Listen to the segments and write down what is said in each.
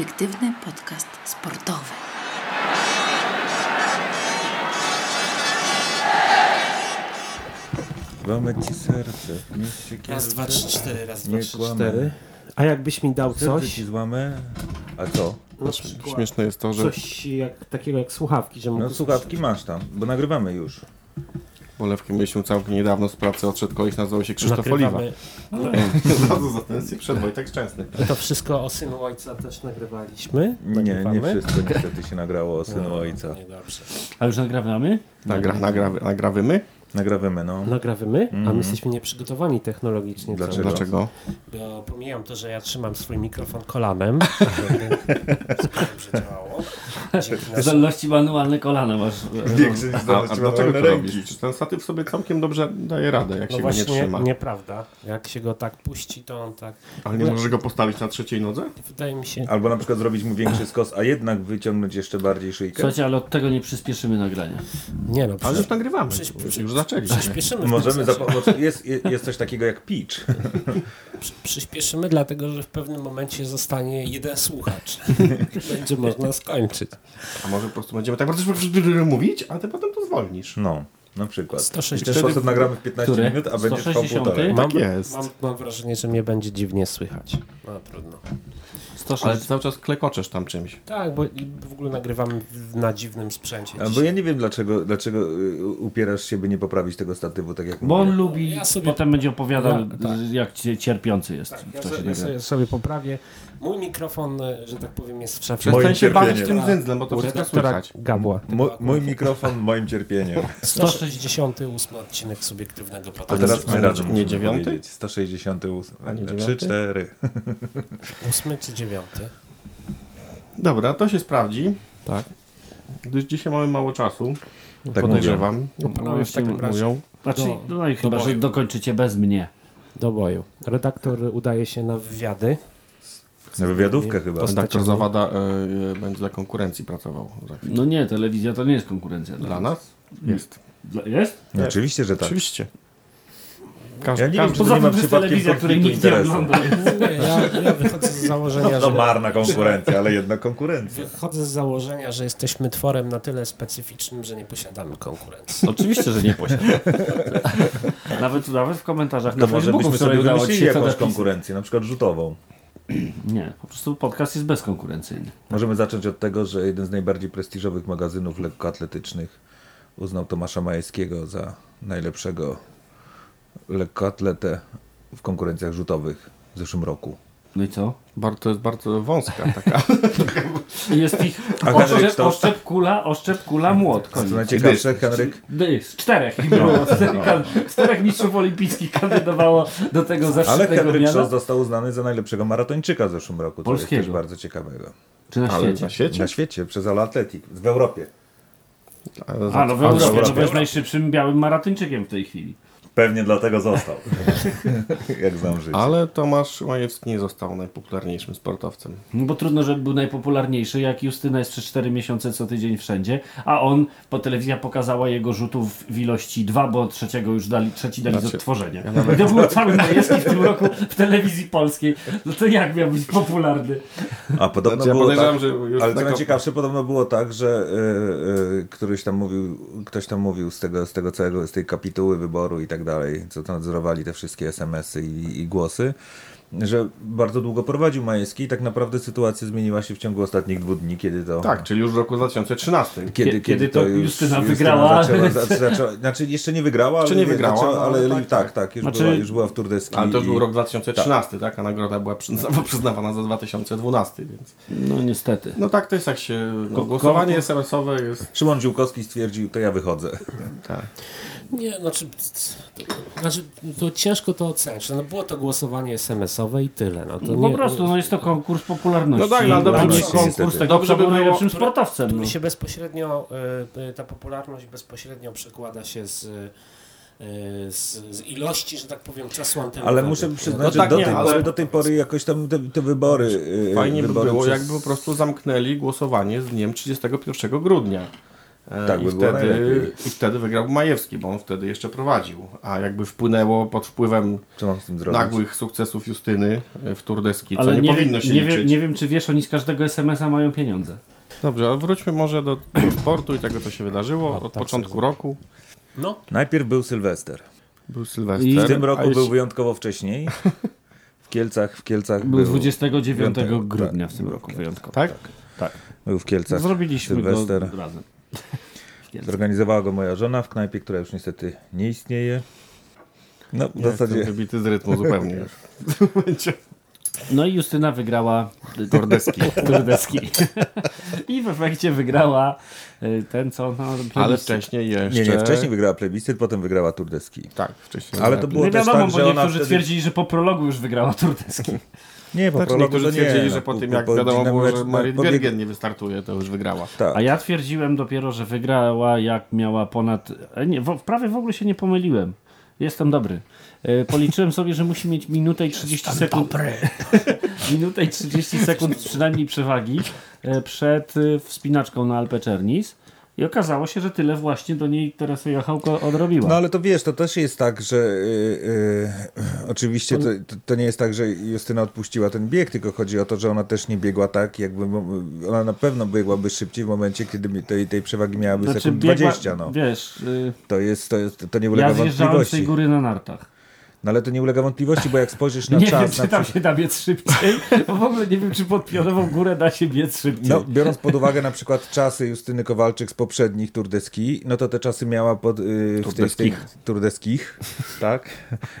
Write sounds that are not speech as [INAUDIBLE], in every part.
Perspektywny podcast sportowy. Złamać ci serce. Raz, dwa, trzy, cztery, raz, Nie dwa, trzy, cztery. A jakbyś mi dał Serce coś, ci złamę. A co? przykład Śmieszne jest to, że coś jak, takiego jak słuchawki, że mógł No słuchawki masz tam, bo nagrywamy już. Bolewkiem mieliśmy całkiem niedawno z pracy odszedł koleś, nazywał się Krzysztof Oliwa. nagrywamy. [LAUGHS] Bardzo zatem przed Wojtek Szczęsny. To wszystko o synu ojca też nagrywaliśmy. Nie, nie wszystko niestety się nagrało o synu No, ojca. Niedobrze. A już nagrywamy? Nagra, nagra, nagrawymy? Nagrawamy, no. Nagrywamy, a my Mhm. jesteśmy nieprzygotowani technologicznie. Dlaczego? Dlaczego? Bo pomijam to, że ja trzymam swój mikrofon kolanem, [LAUGHS] żeby dobrze działało. Zdolności manualne kolana masz. A, a zdolności dlaczego manualne to ręki. Czy ten statyw sobie całkiem dobrze daje radę, jak No się go nie trzyma? nieprawda. Jak się go tak puści, to on tak... Ale nie możesz go postawić na trzeciej nodze? Wydaje mi się... Albo na przykład zrobić mu większy skos, a jednak wyciągnąć jeszcze bardziej szyjkę. Słuchajcie, ale od tego nie przyspieszymy nagrania. Nie no, Ale już nagrywamy. Przyś- Już, zaczęliśmy. przyspieszymy. Możemy sensie. zapomóc. Jest, jest coś takiego jak pitch. [LAUGHS] Przy, przyspieszymy, dlatego że w pewnym momencie zostanie jeden słuchacz. [LAUGHS] Będzie można skończyć. A może po prostu będziemy tak bardzo mówić, a ty potem to zwolnisz. No, na przykład. W 160. ten sposób nagramy w 15 Który? minut, a będziesz trwał 160? półtorej. Mam, jest. Mam, mam wrażenie, że mnie będzie dziwnie słychać. No trudno. 106. Ale cały czas klekoczesz tam czymś. Tak, bo i w ogóle nagrywamy w- na dziwnym sprzęcie. A, Bo ja nie wiem dlaczego, dlaczego y, upierasz się, by nie poprawić tego statywu, tak jak Bo mówię. on lubi, Ja sobie- potem będzie opowiadał, Ja- tak. jak cie- cierpiący jest Tak, w ja, czasie sobie, ja sobie, sobie poprawię. Mój mikrofon, e, że tak powiem, jest w szafie. Przestań się bawić tym zędzlem, bo to U wszystko słychać. Gabła. Mój, mój mikrofon moim cierpieniem. [LAUGHS] 168 odcinek subiektywnego A podcastu. teraz my razem nie dziewiąty? powiedzieć. 168. A nie 3, dziewiąty? 4. Ósmy czy dziewiąty? Dobra, to się sprawdzi, Tak. gdyż dzisiaj mamy mało czasu. Tak Podejrzewam. No, panowie, w takim razie Mówią. Znaczy, Do- no i chyba, do że dokończycie bez mnie. do boju. Redaktor udaje się na wywiady. Na wywiadówkę chyba. Redaktor Zawada y, będzie dla konkurencji pracował. No nie, telewizja to nie jest konkurencja Dla nas? Jest. Dla- Jest? No, oczywiście, że tak. Oczywiście. Każdy, Ja nie wiem, każdy, czy to Poza nie ma to jest przypadkiem telewizja, której nikt nie ogląda. [LAUGHS] Nie, ja, ja wychodzę z założenia, No że... marna konkurencja, ale jednak konkurencja. Wychodzę z założenia, że jesteśmy tworem na tyle specyficznym, że nie posiadamy konkurencji. Oczywiście, że nie posiada. [LAUGHS] nawet, nawet w komentarzach To na może Facebooku byśmy wczoraj sobie udało ci jakąś konkurencję, na przykład rzutową. [CLEARS THROAT] Nie, po prostu podcast jest bezkonkurencyjny. Możemy zacząć od tego, że jeden z najbardziej prestiżowych magazynów lekkoatletycznych uznał Tomasza Majewskiego za najlepszego lekkoatletę w konkurencjach rzutowych w zeszłym roku. No i co? Bar, to jest bardzo wąska taka. [LAUGHS] Jest ich A Henryk oszczep, to- oszczep kula, oszczep kula, młot. Najciekawsze, Henryk, Dys, czterech ich było. Czterech, kan- czterech mistrzów olimpijskich kandydowało do tego ale zaszczytnego Henryk miana. Szos został uznany za najlepszego maratończyka w zeszłym roku. To Polskiego. jest też bardzo ciekawego. Czy na Ale świecie? na świecie? Na świecie, przez All Athletic, w Europie. Ale A, no w ale- Europie, ale- to jest najszybszym białym maratończykiem w tej chwili. Pewnie dlatego został. [LAUGHS] Jak znam życie. Ale Tomasz Majewski nie został najpopularniejszym sportowcem. No bo trudno, żeby był najpopularniejszy, jak Justyna jest przez 4 miesiące co tydzień wszędzie, a on, bo telewizja pokazała jego rzutów w ilości 2, bo trzeciego już dali, trzeci dali z Znaczy, odtworzenia. ja nawet- I to było cały Majewski w tym roku w telewizji polskiej. No to jak miał być popularny? A podobno Znaczy, ja było tak, że już ale co taka- najciekawsze, podobno było tak, że y, y, któryś tam mówił, ktoś tam mówił z tego, z tego całego, z tej kapituły wyboru i tak dalej, co to nadzorowali te wszystkie SMS-y i, i głosy, że bardzo długo prowadził Majewski i tak naprawdę sytuacja zmieniła się w ciągu ostatnich dwóch dni, kiedy to... Tak, czyli już w roku 2013. Kiedy, Kiedy to już Justyna wygrała. Zaczęła, za- [LAUGHS] zaczęła, znaczy jeszcze nie wygrała, ale, nie wygrała, zaczęła, no, ale, ale tak, tak, tak, tak, już, Znaczy- była, już była w Tour de Ski Ale to już i- był rok 2013, tak? A nagroda była przyzna- [LAUGHS] przyznawana za 2012, więc... No niestety. No tak, to jest jak się... No, głosowanie SMS-owe jest... Szymon Ziółkowski stwierdził, to ja wychodzę. Tak. Nie, znaczy, to, znaczy to ciężko to ocenić. No było to głosowanie SMS-owe i tyle. No, to No nie, po prostu, no jest to konkurs popularności. No tak, no dobrze, nie niestety. konkurs tego, Dobrze kto by był było- najlepszym sportowcem. No. się bezpośrednio, y, ta popularność bezpośrednio przekłada się z, y, z, z ilości, że tak powiem, czasu antenowego. Ale muszę przyznać, No że tak, do, nie, tej, ale- pory, do tej pory jakoś tam te, te wybory. yy, Fajnie by wybory było, przez- jakby po prostu zamknęli głosowanie z dniem 31 grudnia. E, Tak I by wtedy. I wtedy wygrał Majewski, bo on wtedy jeszcze prowadził. A jakby wpłynęło pod wpływem tym nagłych sukcesów Justyny e, w Tour de Ski, co Ale nie, nie, powinno wiem, się nie, liczyć. wiem, nie wiem, czy wiesz, oni z każdego SMS-a mają pieniądze. Dobrze, ale wróćmy może do sportu i tego, co się wydarzyło od tak początku sobie. roku. No, Najpierw był Sylwester. Był Sylwester. I W tym roku jeśli- był wyjątkowo wcześniej. W Kielcach, w Kielcach Był był, 29 piątego, grudnia tak, w tym był roku w wyjątkowo. Tak? Tak. był w Kielcach. Zrobiliśmy Sylwester. go razem. Zorganizowała go moja żona w knajpie, która już niestety nie istnieje. No, w Ja zasadzie wybity z rytmu zupełnie już. w tym momencie. No i Justyna wygrała Tordeski. Turdeski. [LAUGHS] I w efekcie wygrała y, ten, co no, Ale wcześniej jeszcze... Nie, nie, wcześniej wygrała plebiscyt, potem wygrała Tour de Ski. Tak, wcześniej. Ale to było Nie też wiadomo, tak, bo że ona niektórzy wtedy... twierdzili, że po prologu już wygrała Turdeski. Nie, po Znaczy, prologu niektórzy nie. twierdzili, no, że po tym jak po wiadomo było, że Marit Biergen nie wystartuje, to już wygrała. Tak. A ja twierdziłem dopiero, że wygrała jak miała ponad... e, Nie, w, prawie w ogóle się nie pomyliłem. Jestem dobry. E, Policzyłem sobie, że musi mieć minutę i 30 sekund. [LAUGHS] minutę i 30 sekund przynajmniej przewagi e, przed wspinaczką na Alpe Czernis. I okazało się, że tyle właśnie do niej Teresa Jochałko odrobiła. No ale to wiesz, to też jest tak, że yy, yy, oczywiście to, to, nie jest tak, że Justyna odpuściła ten bieg, tylko chodzi o to, że ona też nie biegła tak, jakby ona na pewno biegłaby szybciej w momencie, kiedy tej, tej przewagi miałaby sekund Znaczy, biegła- 20. No. Wiesz, y, To, jest, to, jest, to nie ulega ja zjeżdżałem z tej wątpliwości. góry na nartach. No ale to nie ulega wątpliwości, bo jak spojrzysz na [LAUGHS] nie czas... wiem, czy na tam przykład- się da biec szybciej, bo w ogóle nie wiem, czy pod pionową górę da się biec szybciej. No, biorąc pod uwagę na przykład czasy Justyny Kowalczyk z poprzednich Tour de Ski, no to te czasy miała pod, yy, Tour w tej, de w tej, Skich. Tour de Skich, tak?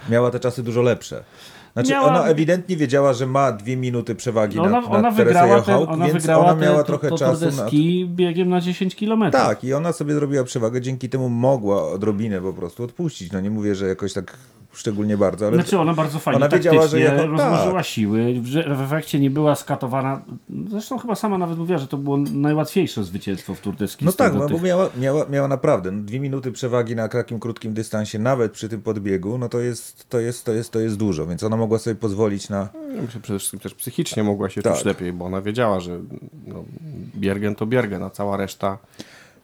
Miała te czasy dużo lepsze. Znaczy Miała- ona ewidentnie wiedziała, że ma dwie minuty przewagi No ona, nad, nad ona wygrała, ten, ona więc wygrała ona te- miała to, trochę to czasu de na... ski biegiem na 10 km. Tak, i ona sobie zrobiła przewagę, dzięki temu mogła odrobinę po prostu odpuścić. No nie mówię, że jakoś tak szczególnie bardzo, ale... Znaczy ona bardzo fajnie Ona wiedziała, że jako- rozłożyła tak. siły, że w efekcie nie była skatowana. Zresztą chyba sama nawet mówiła, że to było najłatwiejsze zwycięstwo w Ski. No tak, no, bo tych- miała, miała, miała naprawdę no, dwie minuty przewagi na takim krótkim dystansie, nawet przy tym podbiegu, no to jest, to jest, to jest, to jest dużo, więc ona mogła sobie pozwolić na... Ja myślę, przede wszystkim też psychicznie mogła się Tak. czuć lepiej, bo ona wiedziała, że no, Biergen to Biergen, a cała reszta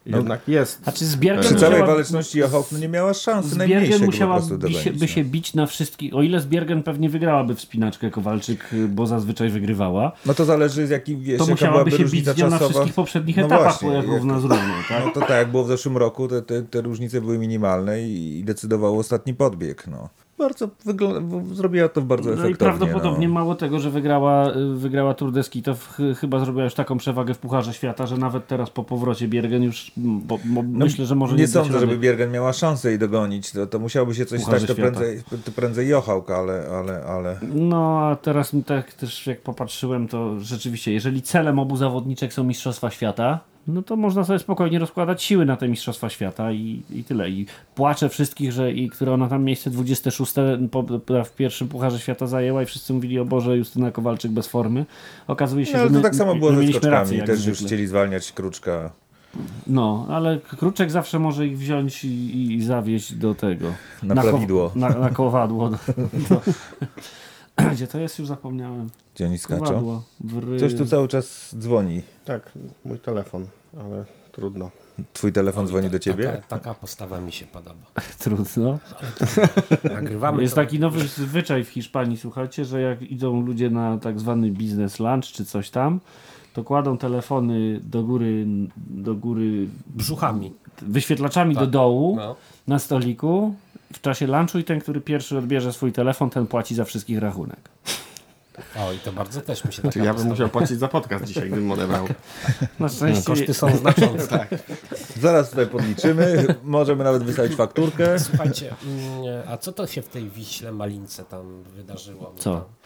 jednak jest. Znaczy z Biergen Przy musiała- całej waleczności Jochałk no nie miała szansy z najmniejszej Biergen dogonić. się, by no. się bić na wszystkich. O ile z Biergen pewnie wygrałaby wspinaczkę Kowalczyk, bo zazwyczaj wygrywała, No to zależy z jakim, wiesz, to musiałaby się bić nią na czasowa. wszystkich poprzednich No etapach, właśnie, bo jak jak- równa z równą. Tak? No to tak jak było w zeszłym roku, te, te, te różnice były minimalne i, i decydował ostatni podbieg. No. Bardzo zrobiła to bardzo No i prawdopodobnie no. mało tego, że wygrała, y, wygrała Tour de Ski, to ch chyba zrobiła już taką przewagę w Pucharze Świata, że nawet teraz po powrocie Biergen już, bo, bo myślę, że może No, nie da sądzę, żeby. Biergen miała szansę jej dogonić. To, to musiałoby się coś Pucharze stać, to prędzej, to prędzej Jochałk, ale, ale, ale... No, a teraz tak też jak popatrzyłem, to rzeczywiście, jeżeli celem obu zawodniczek są Mistrzostwa Świata, no to można sobie spokojnie rozkładać siły na te Mistrzostwa Świata i, i tyle. I płaczę wszystkich, że i które ona tam miejsce 26 po, po, w pierwszym Pucharze Świata zajęła i wszyscy mówili, o Boże, Justyna Kowalczyk bez formy. Okazuje się, No, że ale to my, tak samo było my ze skoczkami. rację, Też już chcieli zwalniać Kruczka. No, ale Kruczek zawsze może ich wziąć i, i zawieźć do tego. Na ko- prawidło. Na, na kowadło. [LAUGHS] Do, do. [CLEARS THROAT] Gdzie to jest? Już zapomniałem. Gdzie oni skaczą? Kowadło. Coś tu cały czas dzwoni. Tak, mój telefon, ale trudno. Twój telefon dzwoni do ciebie? Taka, taka postawa mi się podoba. [LAUGHS] Trudno. [LAUGHS] Nagrywamy Jest to- taki nowy zwyczaj w Hiszpanii, słuchajcie, że jak idą ludzie na tak zwany biznes lunch czy coś tam, to kładą telefony do góry, do góry brzuchami. wyświetlaczami Tak. do dołu No. na stoliku w czasie lunchu i ten, który pierwszy odbierze swój telefon, ten płaci za wszystkich rachunek. O, i to bardzo też mi się Czyli ja bym musiał płacić za podcast dzisiaj, gdybym odebrał. Na szczęście Koszty są znaczące. [LAUGHS] tak. Zaraz tutaj podliczymy. Możemy nawet wystawić fakturkę. Słuchajcie, mm, a co to się w tej Wiśle Malince tam wydarzyło? Co? Tam,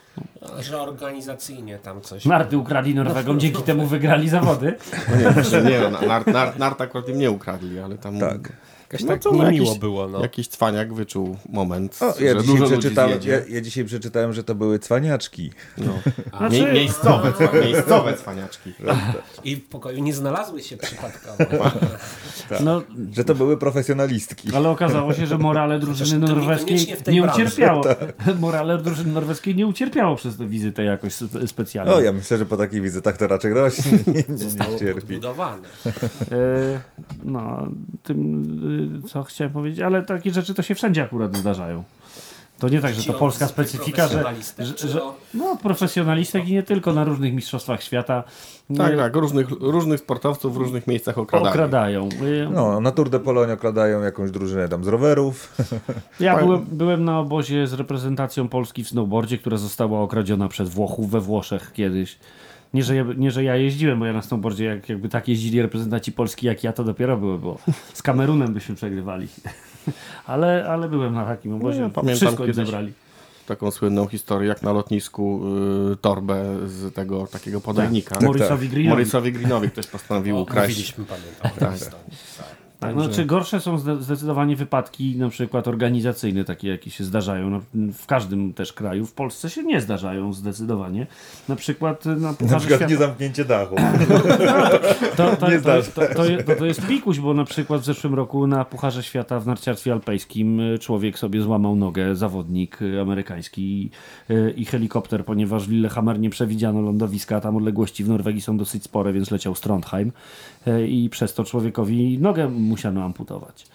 że organizacyjnie tam coś... narty ukradli Norwegom, dzięki temu wygrali zawody. No nie, nie, no, nart, nart, nart akurat im nie ukradli, ale tam Tak. Jakoś No tak to niemiło jakiś- było, no. Jakiś cwaniak wyczuł moment, O, ja, że dzisiaj dużo ludzi przeczytałem, zjedzie. ja, ja dzisiaj przeczytałem, że to były cwaniaczki. No. [LAUGHS] Znaczy- Mie- miejscowe, cwa- miejscowe cwaniaczki. [LAUGHS] I w pokoju nie znalazły się przypadkowo. [LAUGHS] No, Że to były profesjonalistki. ale okazało się, że morale drużyny norweskiej nie ucierpiało. Morale drużyny norweskiej nie ucierpiało przez tę wizytę jakoś spe- specjalnie. O, ja myślę, że po takich wizytach to raczej rośnie, nie, nie, Zostało nie cierpi. podbudowane. E, No, tym, co chciałem powiedzieć, ale takie rzeczy to się wszędzie akurat zdarzają. To nie tak, że to polska specyfika, że, profesjonalistek, że, że o- no, profesjonalistek i nie tylko na różnych mistrzostwach świata Tak, tak, różnych, różnych sportowców w różnych miejscach okradają. okradają. Y, No, na Tour de Pologne okradają jakąś drużynę tam z rowerów. [LAUGHS] Ja byłem, byłem na obozie z reprezentacją Polski w snowboardzie, która została okradziona przez Włochów we Włoszech kiedyś. Nie że, ja, nie, że ja jeździłem, bo ja na snowboardzie, jak, jakby tak jeździli reprezentanci Polski jak ja, to dopiero były, bo z Kamerunem byśmy przegrywali. [LAUGHS] ale, ale byłem na takim obozie. No, ja pamiętam Wszystko kiedyś- zabrali. Taką słynną historię, jak na lotnisku y, torbę z tego takiego podajnika. Tak, Morisowi Greenowi. Morisowi Greenowi ktoś postanowił ukraść. Mówiliśmy, pamiętam. Tak. Tak, znaczy gorsze są zde- zdecydowanie wypadki na przykład organizacyjne, takie jakie się zdarzają no, w każdym też kraju. W Polsce się nie zdarzają zdecydowanie. Na przykład na Na Pucharze przykład Świata. nie zamknięcie dachu. [LAUGHS] To, to, Nie to, zdarza to, to, je- to, to jest pikuś, bo na przykład w zeszłym roku na Pucharze Świata w narciarstwie alpejskim y, człowiek sobie złamał nogę, zawodnik y, amerykański y, i helikopter, ponieważ w Lillehammer nie przewidziano lądowiska, a tam odległości w Norwegii są dosyć spore, więc leciał z Trondheim y, i przez to człowiekowi nogę musiano amputować.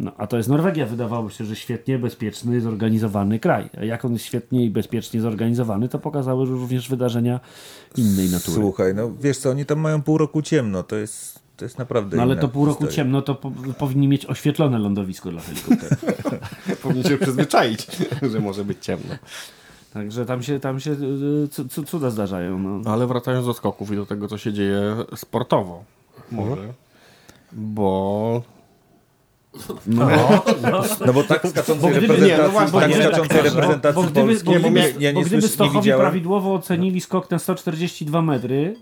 No, a to jest Norwegia, wydawało się, że świetnie, bezpieczny, zorganizowany kraj. A jak on jest świetnie i bezpiecznie zorganizowany, to pokazały również wydarzenia innej natury. Słuchaj, no wiesz co, oni tam mają pół roku ciemno, to jest, to jest naprawdę No ale to pół roku historia. ciemno, to po, powinni mieć oświetlone lądowisko dla helikopterów. [LAUGHS] [LAUGHS] Powinien się przyzwyczaić, że może być ciemno. Także tam się, tam się y, cu- cuda zdarzają. No. Ale wracając do skoków i do tego, co się dzieje sportowo. Może. Bo No, No bo tak skaczącej Bo gdyby- reprezentacji, no tak skaczącej tak, reprezentacji bo gdyby, polskiej bo gdyby, nie, ja bo gdyby Stochowi prawidłowo ocenili skok na 142 metry,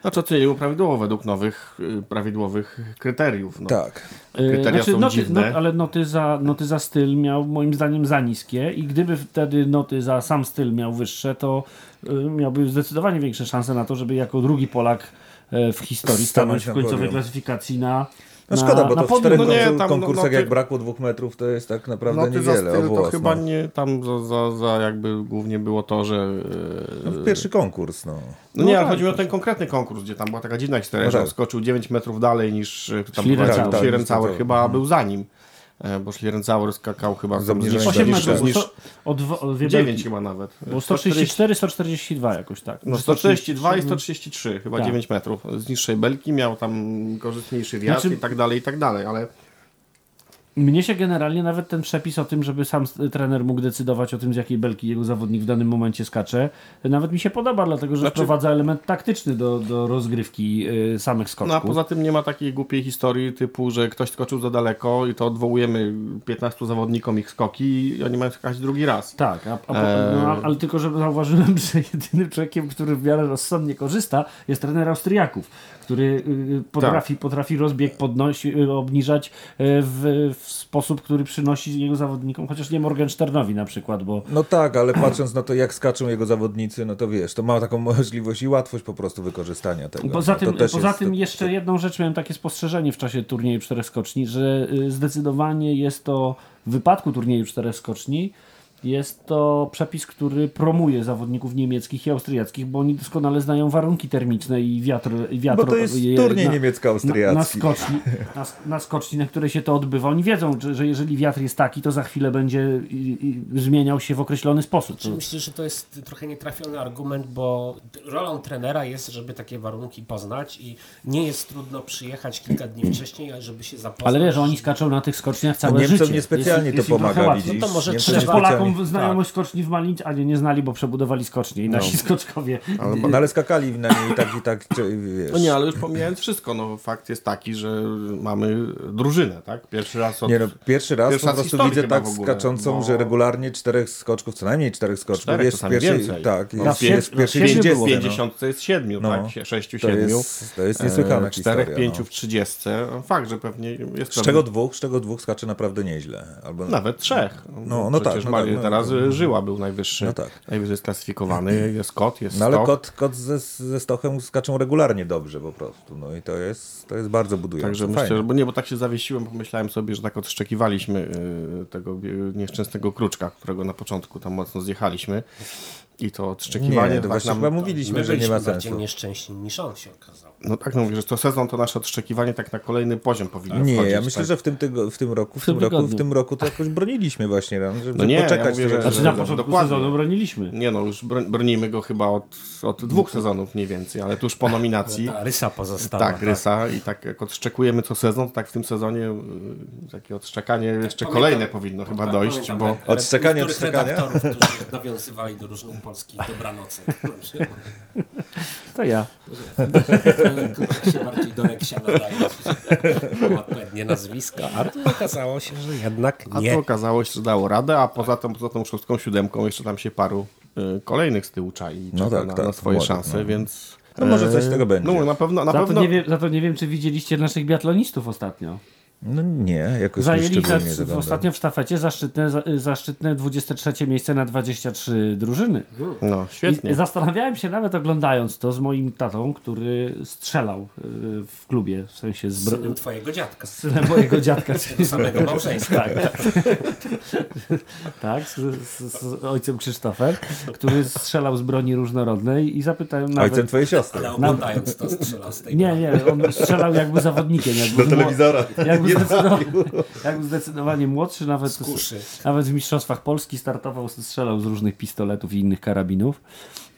znaczy ocenił prawidłowo według nowych, y, prawidłowych kryteriów. No. Tak. y, Kryteria są noty, dziwne. no, ale noty za, noty za styl miał moim zdaniem za niskie i gdyby wtedy noty za sam styl miał wyższe, to y, miałby zdecydowanie większe szanse na to, żeby jako drugi Polak w historii Stanąć w końcowej klasyfikacji na No na, szkoda, bo na to w czterech No nie, tam, no, konkursach no, ty- jak brakło dwóch metrów, to jest tak naprawdę za niewiele. styl o to chyba no. nie tam za, za, za jakby głównie było to, że... No, y, pierwszy konkurs, no. No nie, No ale tak, chodzi mi o ten konkretny konkurs, gdzie tam była taka dziwna historia, No że on tak. skoczył 9 metrów dalej niż y, tam chyba Tak, Schlierenzauer tak, chyba tak. był za nim. E, Bo Schlierenzauer skakał chyba Z tam obniżeniem zniż- 8 Niż- metrów, niż- o dwa- o dwie 9 belki. chyba nawet. Bo 134, 142 jakoś tak. No Czy 142 i 133, chyba Tak. 9 metrów. Z niższej belki miał tam korzystniejszy wiatr Znaczy- i tak dalej, i tak dalej, ale Mnie się generalnie nawet ten przepis o tym, żeby sam trener mógł decydować o tym, z jakiej belki jego zawodnik w danym momencie skacze, nawet mi się podoba, dlatego że Znaczy- wprowadza element taktyczny do, do rozgrywki y, samych skoczków. no a poza tym nie ma takiej głupiej historii typu, że ktoś skoczył za daleko i to odwołujemy 15 zawodnikom ich skoki i oni mają skakać drugi raz. Tak, a, a, no, a- ale tylko, że zauważyłem, [LAUGHS] że jedynym człowiekiem, który w miarę rozsądnie korzysta, jest trener Austriaków, który y, potrafi, Tak. potrafi rozbieg podnosi, y, obniżać y, w, w sposób, który przynosi jego zawodnikom, chociaż nie Morgensternowi na przykład, bo No tak, ale patrząc na to, jak skaczą jego zawodnicy, no to wiesz, to ma taką [LAUGHS] możliwość i łatwość po prostu wykorzystania tego. Poza no, tym, poza jest- tym to- jeszcze jedną rzecz miałem takie spostrzeżenie w czasie turnieju czterech skoczni, że y, zdecydowanie jest to w wypadku turnieju czterech skoczni jest to przepis, który promuje zawodników niemieckich i austriackich, bo oni doskonale znają warunki termiczne i wiatr. Wiatr Bo to jest je- turniej na- niemiecko-austriacki. Na, na, skoczni, na, na skoczni, na której się to odbywa. Oni wiedzą, że, że jeżeli wiatr jest taki, to za chwilę będzie i, i, zmieniał się w określony sposób. Czy myślisz, że to jest trochę nietrafiony argument, bo rolą trenera jest, żeby takie warunki poznać i nie jest trudno przyjechać kilka dni wcześniej, żeby się zapoznać. Ale wiesz, że oni skaczą na tych skoczniach całe Niemcom życie. niespecjalnie Jest- jest to pomaga, widzisz? No to może Niemcom trzeba- Przecież mają znajomość skoczni w Malinie, a nie, nie znali, bo przebudowali skocznie i nasi skoczkowie. Ale, No ale skakali na niej i tak, i tak, czy, wiesz. no nie, ale już pomijając wszystko, no fakt jest taki, że mamy drużynę, tak? Pierwszy raz od... Nie no, pierwszy raz Pierwszy po prostu widzę tak ogóle, skaczącą, bo- że regularnie czterech skoczków, co najmniej czterech skoczków Czterech, jest w pierwszej, więcej. tak, No, jest, w jest w siedmiu- pierwszej w siedmiu dwudziestce, było. w no. 50 jest siedmiu, No. tak? Sześciu, To siedmiu. jest, to jest niesłychana E, Czterech, historia. pięciu no. w trzydziestce. Fakt, że pewnie jest Z czego dwóch, z czego dwóch skacze naprawdę nieźle. Albo... Nawet trzech. No, no tak, no Mali- tak, no, teraz no. Żyła był najwyższy, No tak. najwyżej sklasyfikowany, [CLEARS THROAT] jest kot, jest No ale kot, kot ze, ze Stochem skaczą regularnie dobrze po prostu. No i to jest, to jest bardzo budujące. Także Fajne. myślę, że, bo nie, bo tak się zawiesiłem, pomyślałem sobie, że tak odszczekiwaliśmy y, tego nieszczęsnego kruczka, którego na początku tam mocno zjechaliśmy. I to odszczekiwanie Nie, to tak właśnie nam, chyba mówiliśmy, My że nie ma byliśmy bardziej sensu. nieszczęśni niż on się okazał. No tak, no mówię, że co sezon to nasze odszczekiwanie tak na kolejny poziom powinno Nie, wchodzić. ja myślę, tak. że w tym, tygo, w tym roku, w tym tym roku, w tym roku to jakoś broniliśmy właśnie, no, żeby No nie, ja poczekać. mówię, tego, że- Znaczy na że- początku dokładnie. sezonu broniliśmy. Nie no, już bronimy go chyba od, od dwóch sezonów mniej więcej, ale tuż po nominacji. Ta rysa pozostała. Tak, rysa i tak jak odszczekujemy co sezon, to tak w tym sezonie y, takie odszczekanie jeszcze Pamiętam- kolejne powinno chyba Tak, dojść, pamiętam, bo jak- Odszczekanie, odszczekanie? redaktorów, którzy nawiązywali do różnych polskich dobranocek. To ja. [LAUGHS] się bardziej do Reksia nadaje. Odpowiednie nazwiska. A tu okazało się, że jednak a nie. to okazało się, że dało radę, a poza tą, poza tą szóstką, siódemką jeszcze tam się paru y, kolejnych z tyłu czai i No tak, na, tak, na swoje szanse, no. więc... No może coś z e, tego będzie. No na pewno, na Za to, pewno... nie wiem, za to nie wiem, czy widzieliście naszych biatlonistów ostatnio. No nie, jakoś Zajęli nie w, ostatnio w sztafecie zaszczytne, za- zaszczytne 23 miejsce na 23 drużyny. No, I świetnie. zastanawiałem się nawet oglądając to z moim tatą, który strzelał y, w klubie, w sensie z, Synem twojego dziadka. synem mojego dziadka. [LAUGHS] czyli samego małżeństwa. Tak, [LAUGHS] tak z, z, z ojcem Krzysztofem, który strzelał z broni różnorodnej i zapytałem nawet... Ojcem twojej siostry. Ale oglądając to strzelał z tej Nie, nie, on strzelał jakby zawodnikiem. Jakby Do telewizora. Jakby [LAUGHS] zdecydowanie, jakby zdecydowanie młodszy, nawet, nawet w Mistrzostwach Polski startował, strzelał z różnych pistoletów i innych karabinów.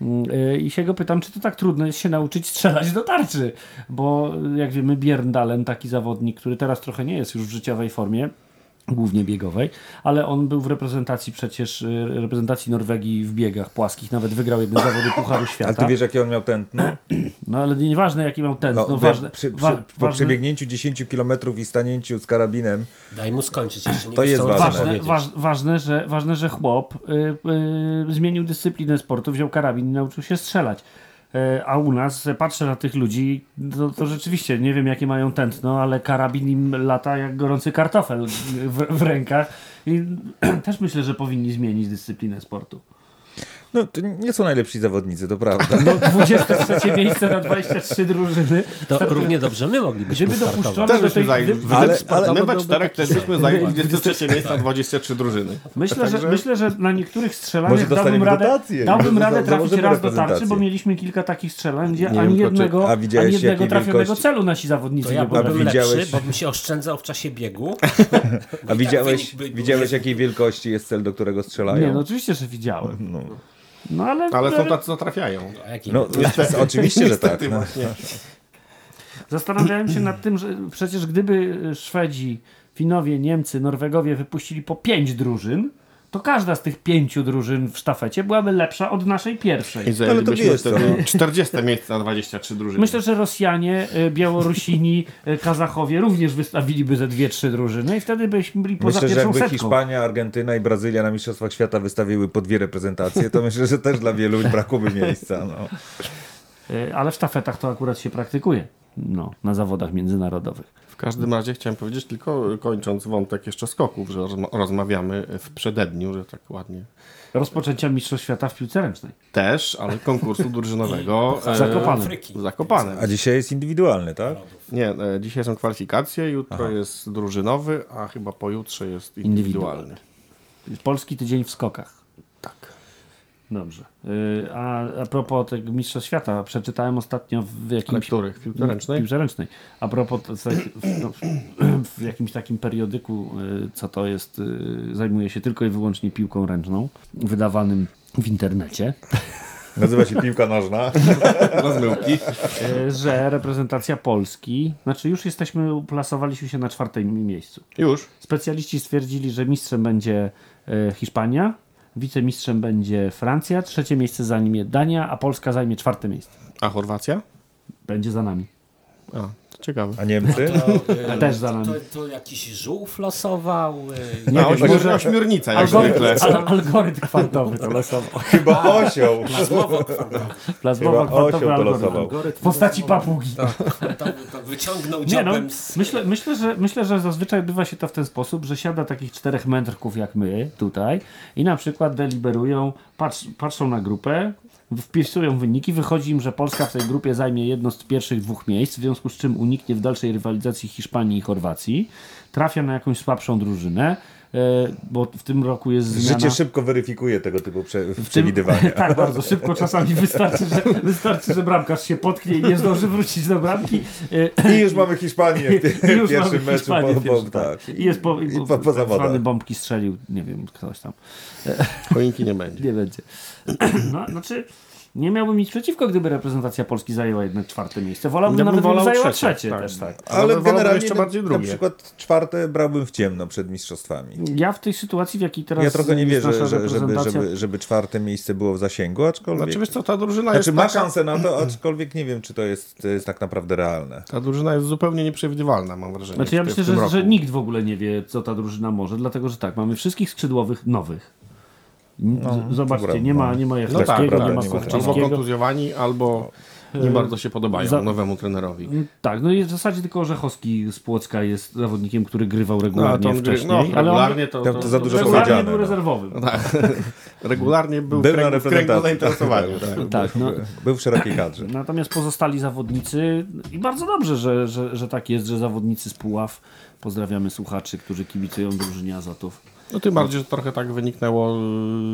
Mm, y, I się go pytam, czy to tak trudno jest się nauczyć strzelać do tarczy, bo jak wiemy Bjerndalen, taki zawodnik, który teraz trochę nie jest już w życiowej formie, głównie biegowej, ale on był w reprezentacji przecież, y, reprezentacji Norwegii w biegach płaskich, nawet wygrał jeden zawody Pucharu Świata. Ale ty wiesz, jakie on miał tętno? No ale nieważne jaki miał ten, No, ważne, przy, przy, wa- po ważne, przebiegnięciu 10 km i stanięciu z karabinem, Daj mu skończyć jeszcze. Nie To jest ważne. Ważne, ważne, że, ważne, że chłop y, y, zmienił dyscyplinę sportu, wziął karabin i nauczył się strzelać. Y, a u nas y, patrzę na tych ludzi, to, to rzeczywiście nie wiem jakie mają tętno, ale karabin im lata jak gorący kartofel w, w rękach. I [CLEARS THROAT] też myślę, że powinni zmienić dyscyplinę sportu. No to nie są najlepsi zawodnicy, to prawda. No 23 miejsce na 23 drużyny. To równie dobrze my moglibyśmy Gdyby dopuszczono Też do byśmy tej... zajęli, gdy- ale- ale, my we byłby czterech też byśmy zajęli 23 miejsce na 23 drużyny. Myślę, że, myślę, że na niektórych strzelaniach dałbym radę, dotację dałbym radę trafić raz do tarczy, bo mieliśmy kilka takich strzelań, gdzie Nie ani wiem, jednego, ani jednego trafionego wielkości- celu nasi zawodnicy To ja nie byłbym podali. widziałeś- lepszy, bo bym się oszczędzał w czasie biegu. [LAUGHS] A widziałeś jakiej wielkości jest cel, do którego strzelają? Nie, no oczywiście, że widziałem. No, No ale, Ale są tacy, co trafiają. No [LAUGHS] oczywiście, że tak. Niestety No. zastanawiałem się nad tym, że przecież gdyby Szwedzi, Finowie, Niemcy, Norwegowie wypuścili po pięć drużyn, to każda z tych pięciu drużyn w sztafecie byłaby lepsza od naszej pierwszej. I zajęlibyśmy wiesz wtedy 40 miejsce na 23 drużyny. Myślę, że Rosjanie, y, Białorusini, y, Kazachowie również wystawiliby ze dwie, trzy drużyny i wtedy byśmy byli poza Myślę, że pierwszą jakby setką. Hiszpania, Argentyna i Brazylia na Mistrzostwach Świata wystawiły po dwie reprezentacje, to myślę, że też dla wielu brakłoby miejsca. No. Y, Ale w sztafetach to akurat się praktykuje. No, na zawodach międzynarodowych. W każdym razie chciałem powiedzieć, tylko kończąc wątek jeszcze skoków, że rozma- rozmawiamy w przededniu, że tak ładnie Rozpoczęcia Mistrzostw Świata w piłce ręcznej. też, ale konkursu drużynowego. [LAUGHS] Afryki. w Zakopanem. A dzisiaj jest indywidualny, tak? Nie, e, dzisiaj są kwalifikacje, jutro jest drużynowy, a chyba pojutrze jest indywidualny. Polski tydzień w skokach. Dobrze. Y, A, a propos tego Mistrzostw Świata, przeczytałem ostatnio w jakimś... których? W piłce ręcznej? Piłce ręcznej. A propos w, no, w jakimś takim periodyku, y, co to jest, y, zajmuje się tylko i wyłącznie piłką ręczną, wydawanym w internecie, Nazywa się piłka nożna. [LAUGHS] Rozmyłki. że reprezentacja Polski, znaczy już jesteśmy, uplasowaliśmy się na czwartym miejscu. Już. Specjaliści stwierdzili, że mistrzem będzie Hiszpania, wicemistrzem będzie Francja, trzecie miejsce zajmie Dania, a Polska zajmie czwarte miejsce. A Chorwacja? Będzie za nami. A, ciekawe. A Niemcy? To, [LAUGHS] Też za nami. To, to jakiś żółw losował. y, Nie A, wiem, ośmior, może- ośmiornica jak Algorytm, [LAUGHS] al, algorytm kwantowy to losował. [LAUGHS] Chyba osioł. Plazmowo-kwantowy osioł to algorytm. losował. W postaci papugi. To, to wyciągnął Nie no, z... myślę, myślę, że, myślę, że zazwyczaj bywa się to w ten sposób, że siada takich czterech mędrków jak my tutaj i na przykład deliberują, patrz, patrzą na grupę, wpisują wyniki, wychodzi im, że Polska w tej grupie zajmie jedno z pierwszych dwóch miejsc, w związku z czym uniknie w dalszej rywalizacji Hiszpanii i Chorwacji, trafia na jakąś słabszą drużynę, bo w tym roku jest zmiana... Życie szybko weryfikuje tego typu prze, W tym- przewidywania. [LAUGHS] tak, bardzo szybko. Czasami wystarczy że, wystarczy, że bramkarz się potknie i nie zdąży wrócić do bramki. E, I już mamy Hiszpanię w, [LAUGHS] I już pierwszym mamy meczu. Hiszpanię Po, w po, pierwszym, tak. I jest po, I po, po, po tak zawodach. bombki strzelił, nie wiem, ktoś tam. Choinki nie będzie. [LAUGHS] Nie będzie. [CLEARS THROAT] No, znaczy, nie miałbym nic przeciwko, gdyby reprezentacja Polski zajęła jednak czwarte miejsce. Wolałbym Ja bym nawet, gdyby wolał zajęła trzecie, trzecie, tak. też tak. Ale wolałbym generalnie jeszcze na, bardziej na drugie. przykład czwarte brałbym w ciemno przed mistrzostwami. Ja w tej sytuacji, w jakiej teraz Ja trochę nie wierzę, że, żeby, reprezentacja- żeby, żeby czwarte miejsce było w zasięgu, aczkolwiek... Znaczy wiesz co, ta drużyna Znaczy jest ma taka, szansę na to, aczkolwiek nie wiem, czy to jest, to jest tak naprawdę realne. Ta drużyna jest zupełnie nieprzewidywalna, mam wrażenie. Znaczy ja myślę, że, że nikt w ogóle nie wie, co ta drużyna może, dlatego że tak, mamy wszystkich skrzydłowych nowych. Z- Zobaczcie, nie ma, nie ma No Jachowskiego, tak, nie prawda, ma nie ma. Albo kontuzjowani, albo nie bardzo się podobają za- nowemu trenerowi. Tak, no i w zasadzie tylko Orzechowski z Płocka jest zawodnikiem, który grywał No, regularnie gry, wcześniej. no, ale on regularnie to, to- to, to za dużo regularnie był no. rezerwowym. [LAUGHS] tak, regularnie był, Był w na kręgu, kręgu zainteresowania. Tak. Tak, no, Był w szerokiej kadrze. Natomiast pozostali zawodnicy, i bardzo dobrze, że, że, że tak jest, że zawodnicy z Puław, pozdrawiamy słuchaczy, którzy kibicują drużynie Azotów. No tym bardziej, że trochę tak wyniknęło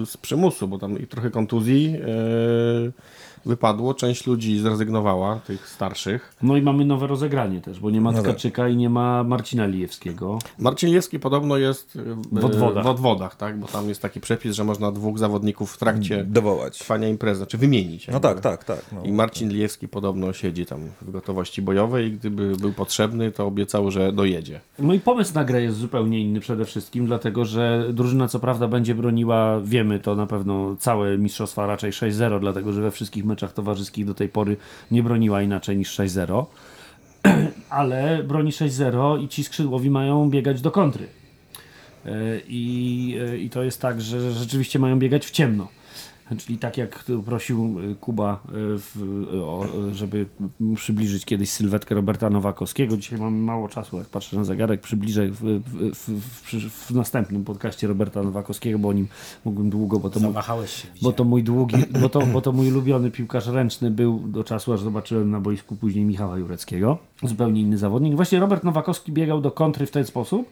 y, z przymusu, bo tam i trochę kontuzji yy, wypadło, część ludzi zrezygnowała, tych starszych. No i mamy nowe rozegranie też, bo nie ma No tak. Tkaczyka i nie ma Marcina Lijewskiego. Marcin Liewski podobno jest y, W odwodach. w odwodach, tak? bo tam jest taki przepis, że można dwóch zawodników w trakcie Dowołać. trwania imprezy, czy wymienić. No tak, tak, tak. No. I Marcin Liewski podobno siedzi tam w gotowości bojowej i gdyby był potrzebny, to obiecał, że dojedzie. No i pomysł na grę jest zupełnie inny przede wszystkim, dlatego że drużyna co prawda będzie broniła, wiemy to na pewno całe mistrzostwa raczej 6-0, dlatego że we wszystkich meczach towarzyskich do tej pory nie broniła inaczej niż 6-0, [CLEARS THROAT] ale broni 6-0 i ci skrzydłowi mają biegać do kontry. E, I, e, I to jest tak, że rzeczywiście mają biegać w ciemno. Czyli tak jak prosił e, Kuba, e, w, o, żeby przybliżyć kiedyś sylwetkę Roberta Nowakowskiego. Dzisiaj mamy mało czasu, jak patrzę na zegarek, przybliżę w, w, w, następnym podcaście Roberta Nowakowskiego, bo o nim mógłbym długo, bo to mój, bo to mój długi, bo to, bo to mój ulubiony piłkarz ręczny był do czasu, aż zobaczyłem na boisku później Michała Jureckiego. Zupełnie inny zawodnik. Właśnie Robert Nowakowski biegał do kontry w ten sposób,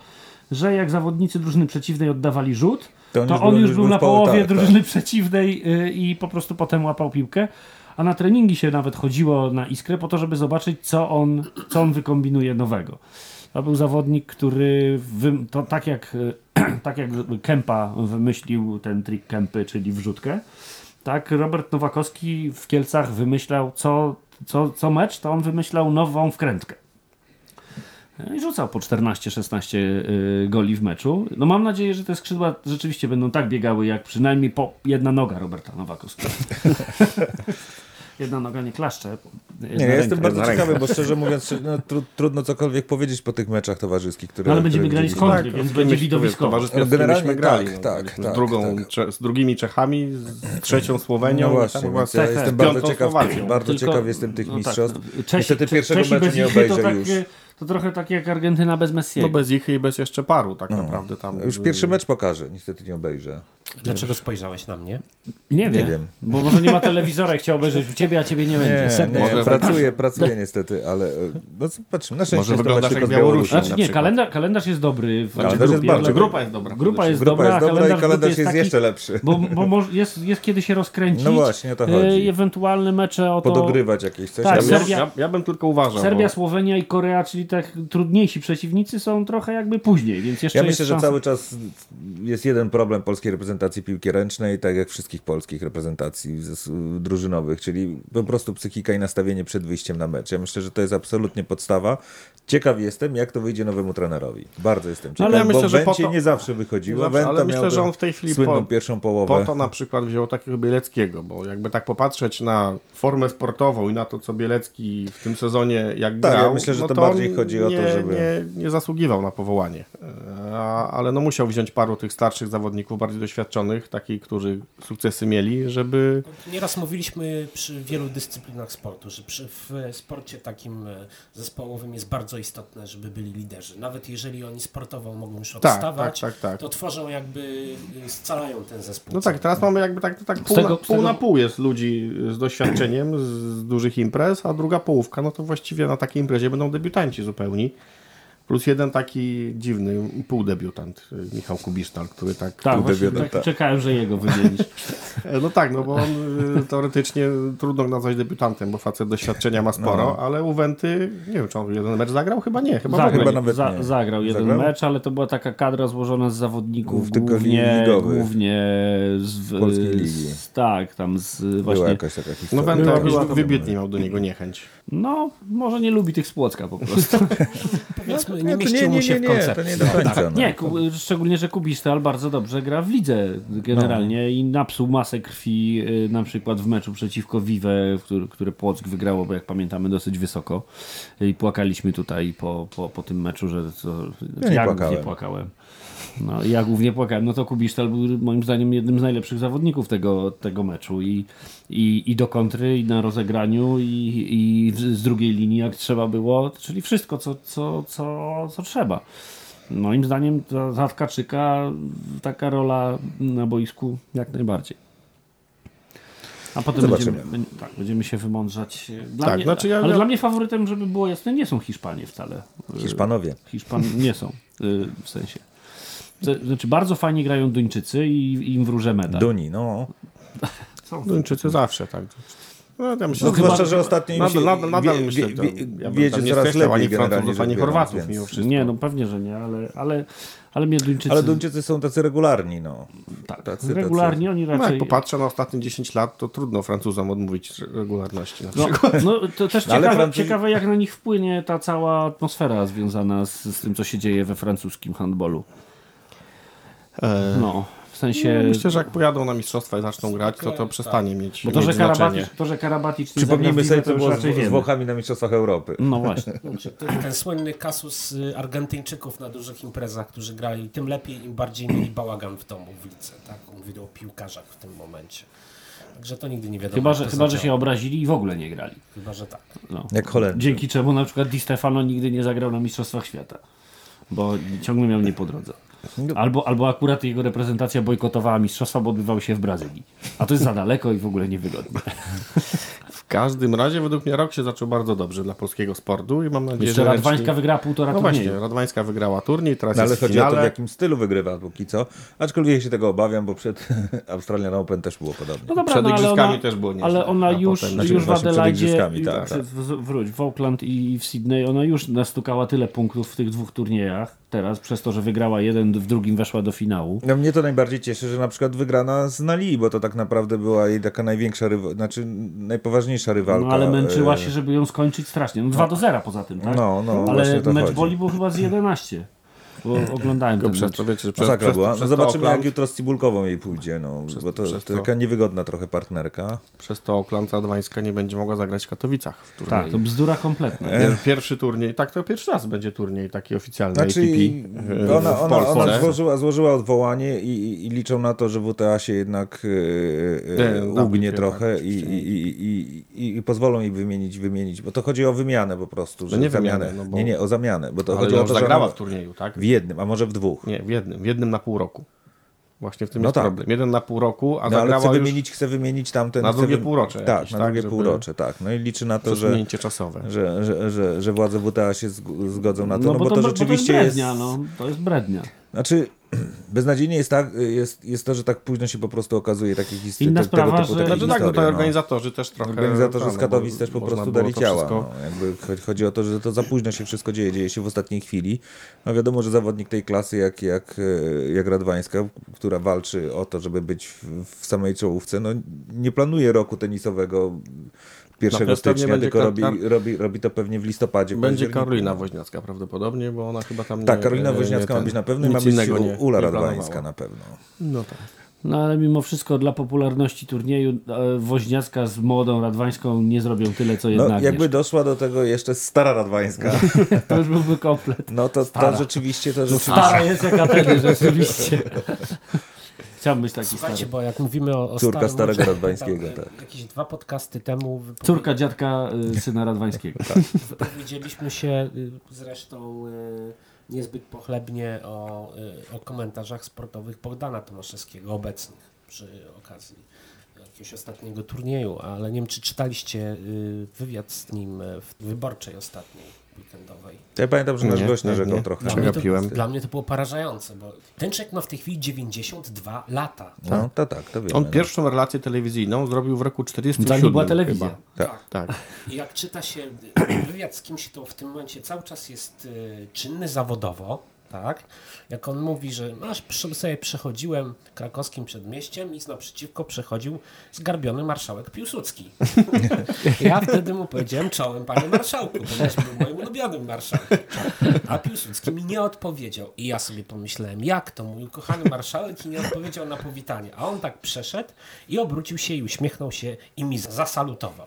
że jak zawodnicy drużyny przeciwnej oddawali rzut, to on już, był na w poł- połowie tak, tak. drużyny przeciwnej y, i po prostu potem łapał piłkę. A na treningi się nawet chodziło na iskrę po to, żeby zobaczyć, co on, co on wykombinuje nowego. To był zawodnik, który wy, to tak jak, y, [CLEARS THROAT] tak jak Kempa wymyślił ten trik Kempy, czyli wrzutkę, tak Robert Nowakowski w Kielcach wymyślał co, co, co mecz, to on wymyślał nową wkrętkę. I rzucał po 14-16 y, goli w meczu. No mam nadzieję, że te skrzydła rzeczywiście będą tak biegały, jak przynajmniej po jedna noga Roberta Nowakowskiego. [LAUGHS] jedna noga nie klaszcze. Nie, ja jestem bardzo ciekawy, bo szczerze mówiąc, no, tru, trudno cokolwiek powiedzieć po tych meczach towarzyskich, które. No, ale będziemy które grali z kontry, więc będzie widowiskowo. No, z generalnie grali. tak, no, tak, graliśmy tak, z, drugą, tak. Z drugimi Czechami, z trzecią Słowenią. No właśnie, tam ja z jestem bardzo ciekaw, bardzo Tylko- ciekaw jestem tych no tak, mistrzostw. no, Czesi, Niestety pierwszego Czesi meczu nie obejrzę tak, już. Y, to trochę tak jak Argentyna bez Messiego. No bez ich i bez jeszcze paru tak naprawdę tam. Już pierwszy mecz pokażę, niestety nie obejrzę. Dlaczego spojrzałeś na mnie? Nie wiem, wiem. bo może nie ma telewizora i chciał obejrzeć u ciebie, a ciebie nie będzie. Nie, nie, Może- pracuję, pracuję niestety, ale e, no zobaczymy. Na szczęście Może jest wyglądasz jak. Białorusią. Znaczy na nie, kalendarz, kalendarz jest dobry w Kalendarz grupie, jest bardzo. Grupa jest dobra. Grupa jest Grupa dobra, jest dobra i kalendarz, kalendarz grupy jest taki, jeszcze lepszy. Bo, bo może jest, jest kiedy się rozkręcić. No właśnie, o to e, chodzi. ewentualne mecze o to... Podogrywać jakieś coś. Tak, ale- Ja, Serbia- ja, ja bym tylko uważał. Serbia, bo... Słowenia i Korea, czyli tak trudniejsi przeciwnicy są trochę jakby później, więc jeszcze Ja jest myślę, że cały czas jest jeden problem polskiej reprezentacji piłki ręcznej, tak jak wszystkich polskich reprezentacji drużynowych, czyli po prostu psychika i nastawienie przed wyjściem na mecz. Ja myślę, że to jest absolutnie podstawa. Ciekaw jestem, jak to wyjdzie nowemu trenerowi. Bardzo jestem ciekaw, ale ja myślę, bo że Węcie to- nie zawsze wychodziło. Nie zawsze, ale myślę, że on w tej chwili słynną po- pierwszą połowę. Po to na przykład wziął takiego Bieleckiego, bo jakby tak popatrzeć na formę sportową i na to, co Bielecki w tym sezonie jak Tak, ja grał, myślę, że no to to bardziej chodzi o to, nie, żeby- Nie, nie zasługiwał na powołanie. E, A, ale no musiał wziąć paru tych starszych zawodników, bardziej doświadczonych, takich, którzy sukcesy mieli, żeby... Nieraz mówiliśmy przy wielu dyscyplinach sportu, że przy, w sporcie takim e, zespołowym jest bardzo istotne, żeby byli liderzy. Nawet jeżeli oni sportowo mogą już Tak, odstawać, tak, tak, tak. to tworzą jakby, e, scalają ten zespół. No tak, teraz mamy jakby tak, tak pół, tego- na, pół tego- na pół jest ludzi z doświadczeniem, z, z dużych imprez, a druga połówka, no to właściwie na takiej imprezie będą debiutanci zupełni. Plus jeden taki dziwny półdebiutant, y, Michał Kubisztal, który tak... Tak, właśnie tak, tak. czekałem, że jego wymienisz. [LAUGHS] No tak, no bo on y, teoretycznie trudno nazwać debiutantem, bo facet doświadczenia ma sporo, No. ale u Wenty, nie wiem, czy on jeden mecz zagrał? Chyba nie, chyba Zagrał, chyba nawet za, nie. zagrał jeden Zagrał? mecz, ale to była taka kadra złożona z zawodników Tylko głównie, głównie z, w- Polskiej z, ligi. tak, tam z Była właśnie, jakaś taka No historia. Wenta jakoś była- wybitnie miał do niego niechęć. no może nie lubi tych z Płocka po prostu. [LAUGHS] Powiedzmy, Nie, nie to mieścił mu się w nie, koncepcji. to nie do końca. no. Nie, ku, szczególnie, że Kubisztal bardzo dobrze gra w lidze generalnie i napsuł masę krwi y, na przykład w meczu przeciwko Vive, który, który Płock wygrało, bo jak pamiętamy dosyć wysoko i płakaliśmy tutaj po, po, po tym meczu, że to, Ja nie płakałem. głównie płakałem. No, ja głównie płakałem. No to Kubisztal był moim zdaniem jednym z najlepszych zawodników tego, tego meczu i, i, i do kontry, i na rozegraniu, i, i z drugiej linii jak trzeba było, czyli wszystko, co, co, co, co trzeba. Moim zdaniem za Tkaczyka taka rola na boisku jak najbardziej. A potem Zobaczymy. będziemy, będzie- tak, będziemy się wymądrzać. Dla Tak, mnie, znaczy ja- ale ja- dla mnie faworytem, żeby było jasne, nie są Hiszpanie wcale. Hiszpanowie. Hiszpan nie są, y, w sensie. Znaczy, bardzo fajnie grają Duńczycy i im wróżę medal. Duni, no. Duńczycy zawsze, tak. No, ja myślę, No, że zwłaszcza, że ostatnio nadal, się nadal, nadal wie- myślę, wie- wie- ja wiedzie coraz lepiej ani Francuzów, ani Chorwatów więc- mimo wszystko. Nie, no pewnie, że nie, ale, ale, ale mnie Duńczycy... Ale Duńczycy są tacy regularni, no. tak, tacy- regularnie oni No, jak raczej... popatrzę na ostatnie 10 lat, to trudno Francuzom odmówić regularności na No, przykład. no to też Ale ciekawe, Francuzi- ciekawe, jak na nich wpłynie ta cała atmosfera związana z, z tym, co się dzieje we francuskim handbolu. E, No, w sensie... no, myślę, że jak pojadą na mistrzostwa i zaczną grać, to to przestanie mieć, Bo to, że mieć znaczenie. Karabatic, to, że Karabatic nie Przypomnijmy sobie, co było z, z. Włochami na Mistrzostwach Europy. No właśnie. [LAUGHS] Znaczy, ten, ten słynny kasus y, Argentyńczyków na dużych imprezach, którzy grali tym lepiej, im bardziej mieli bałagan w domu w lidze. Tak? Mówię o piłkarzach w tym momencie. Także to nigdy nie wiadomo. Chyba, że, chyba, że się obrazili i w ogóle nie grali. Chyba, że tak. No. Jak Holendrzy. Dzięki czemu na przykład Di Stefano nigdy nie zagrał na Mistrzostwach Świata. Bo ciągle miał nie po drodze. Albo, albo akurat jego reprezentacja bojkotowała mistrzostwa, bo odbywały się w Brazylii. A to jest za daleko i w ogóle niewygodne. W każdym razie według mnie rok się zaczął bardzo dobrze dla polskiego sportu i mam nadzieję, Jeszcze że Radwańska ręcznie- wygrała półtora No turnieju. właśnie, Radwańska wygrała turniej, teraz No, ale jest w chodzi o to, w jakim stylu wygrywa póki co. Aczkolwiek się tego obawiam, bo przed [LAUGHS] Australian Open też było podobnie. No dobra, Przed no, ale igrzyskami ona, też było nieźle, Ale ona a już, potem- Znaczy, już w Adelaide, tak, w- wróć, w Auckland i w Sydney, ona już nastukała tyle punktów w tych dwóch turniejach teraz, przez to, że wygrała jeden, w drugim weszła do finału. No, mnie to najbardziej cieszy, że na przykład wygrana z Nali, bo to tak naprawdę była jej taka największa, rywa- znaczy najpoważniejsza rywalka. No ale męczyła e, się, żeby ją skończyć strasznie. No 2 do 0 poza tym, tak? No, no, ale mecz chodzi. boli był chyba z 11. Bo oglądałem Tylko ten przez mecz. wiecie, że przez, przez, była. przez No zobaczymy, Auckland- jak jutro z Cibulkową jej pójdzie, no, bo to, przez to to- taka niewygodna trochę partnerka. Przez to Oakland Radwańska nie będzie mogła zagrać w Katowicach w turnieju. Tak, to bzdura kompletna. Pier- Pierwszy turniej, tak to pierwszy raz będzie turniej taki oficjalny Znaczy, ATP e, ona, w ona, ona złożyła, złożyła odwołanie i, i, i liczą na to, że WTA się jednak e, e, Nie, ugnie trochę tak, i, i, i, i, i, i pozwolą jej wymienić, wymienić, bo to chodzi o wymianę po prostu. Że No nie zamianę. wymianę, no bo- Nie, nie, o zamianę, bo to Ale chodzi o to, że zagrała ona w turnieju, tak? w jednym, a może w dwóch. Nie, w jednym, w jednym na pół roku. Właśnie w tym No jest tak. problem. Jeden na pół roku, a No ale już wymienić, chce wymienić tamten. Na drugie wym- półrocze Tak, jakieś, na tak, drugie żeby- półrocze, tak. No i liczy na to, że, czasowe. że, że, że, że władze WTA się zg- zgodzą na to, no, No, bo, bo to, to, bo to jest rzeczywiście jest... brednia, no. To jest brednia. Znaczy, [CLEARS THROAT] beznadziejnie jest, tak, jest, jest to, że tak późno się po prostu okazuje takich historii. Inna sprawa, tego typu, że- takie Znaczy tak, no historie, to no. organizatorzy też trochę... Organizatorzy z no, Katowic też po prostu dali ciała. wszystko- No, jakby cho- chodzi o to, że to za późno się wszystko dzieje, dzieje się w ostatniej chwili. No wiadomo, że zawodnik tej klasy jak, jak, e, jak Radwańska, która walczy o to, żeby być w, w samej czołówce, no nie planuje roku tenisowego 1 pewno stycznia, będzie tylko robi, robi, robi to pewnie w listopadzie. Będzie. Karolina Woźniacka prawdopodobnie, bo ona chyba tam Tak, nie- Karolina Woźniacka nie ma być na pewno i ma być nie- Ula Radwańska na pewno. No tak. No ale mimo wszystko dla popularności turnieju e, Woźniacka z młodą Radwańską nie zrobią tyle, co jedna No, jakby doszła do tego jeszcze stara Radwańska, [LAUGHS] To już byłby komplet. no to, to Stara. rzeczywiście to rzeczywiście... Stara jest jak Ateny, rzeczywiście. [LAUGHS] Chciałbym być taki Słuchajcie, stary. bo jak mówimy o, o Córka starego Radwańskiego, tam, tak. Jakieś dwa podcasty temu wypowie- Córka dziadka y, syna Radwańskiego. wypowiedzieliśmy się y, zresztą y, niezbyt pochlebnie o, y, o komentarzach sportowych Bogdana Tomaszewskiego obecnych przy okazji jakiegoś ostatniego turnieju, ale nie wiem, czy czytaliście y, wywiad z nim y, w wyborczej ostatniej weekendowej. Ja pamiętam, że nasz Nie, gość narzekał nie. trochę. Dla mnie, to, Przegapiłem. dla mnie to było porażające, bo ten człowiek ma w tej chwili 92 lata. No, to tak, to wiemy. On no. pierwszą relację telewizyjną zrobił w roku 47. Zanim była telewizja. chyba. Tak. Tak. I jak czyta się wywiad z kimś, to w tym momencie cały czas jest y, czynny zawodowo, tak? Jak on mówi, że przy- sobie przechodziłem krakowskim przedmieściem i z naprzeciwko przechodził zgarbiony marszałek Piłsudski. [LAUGHS] ja wtedy mu powiedziałem czołem, panie marszałku, ponieważ był moim ulubionym marszałkiem. A Piłsudski mi nie odpowiedział. I ja sobie pomyślałem, jak to mój ukochany marszałek i nie odpowiedział na powitanie. A on tak przeszedł i obrócił się i uśmiechnął się i mi zasalutował.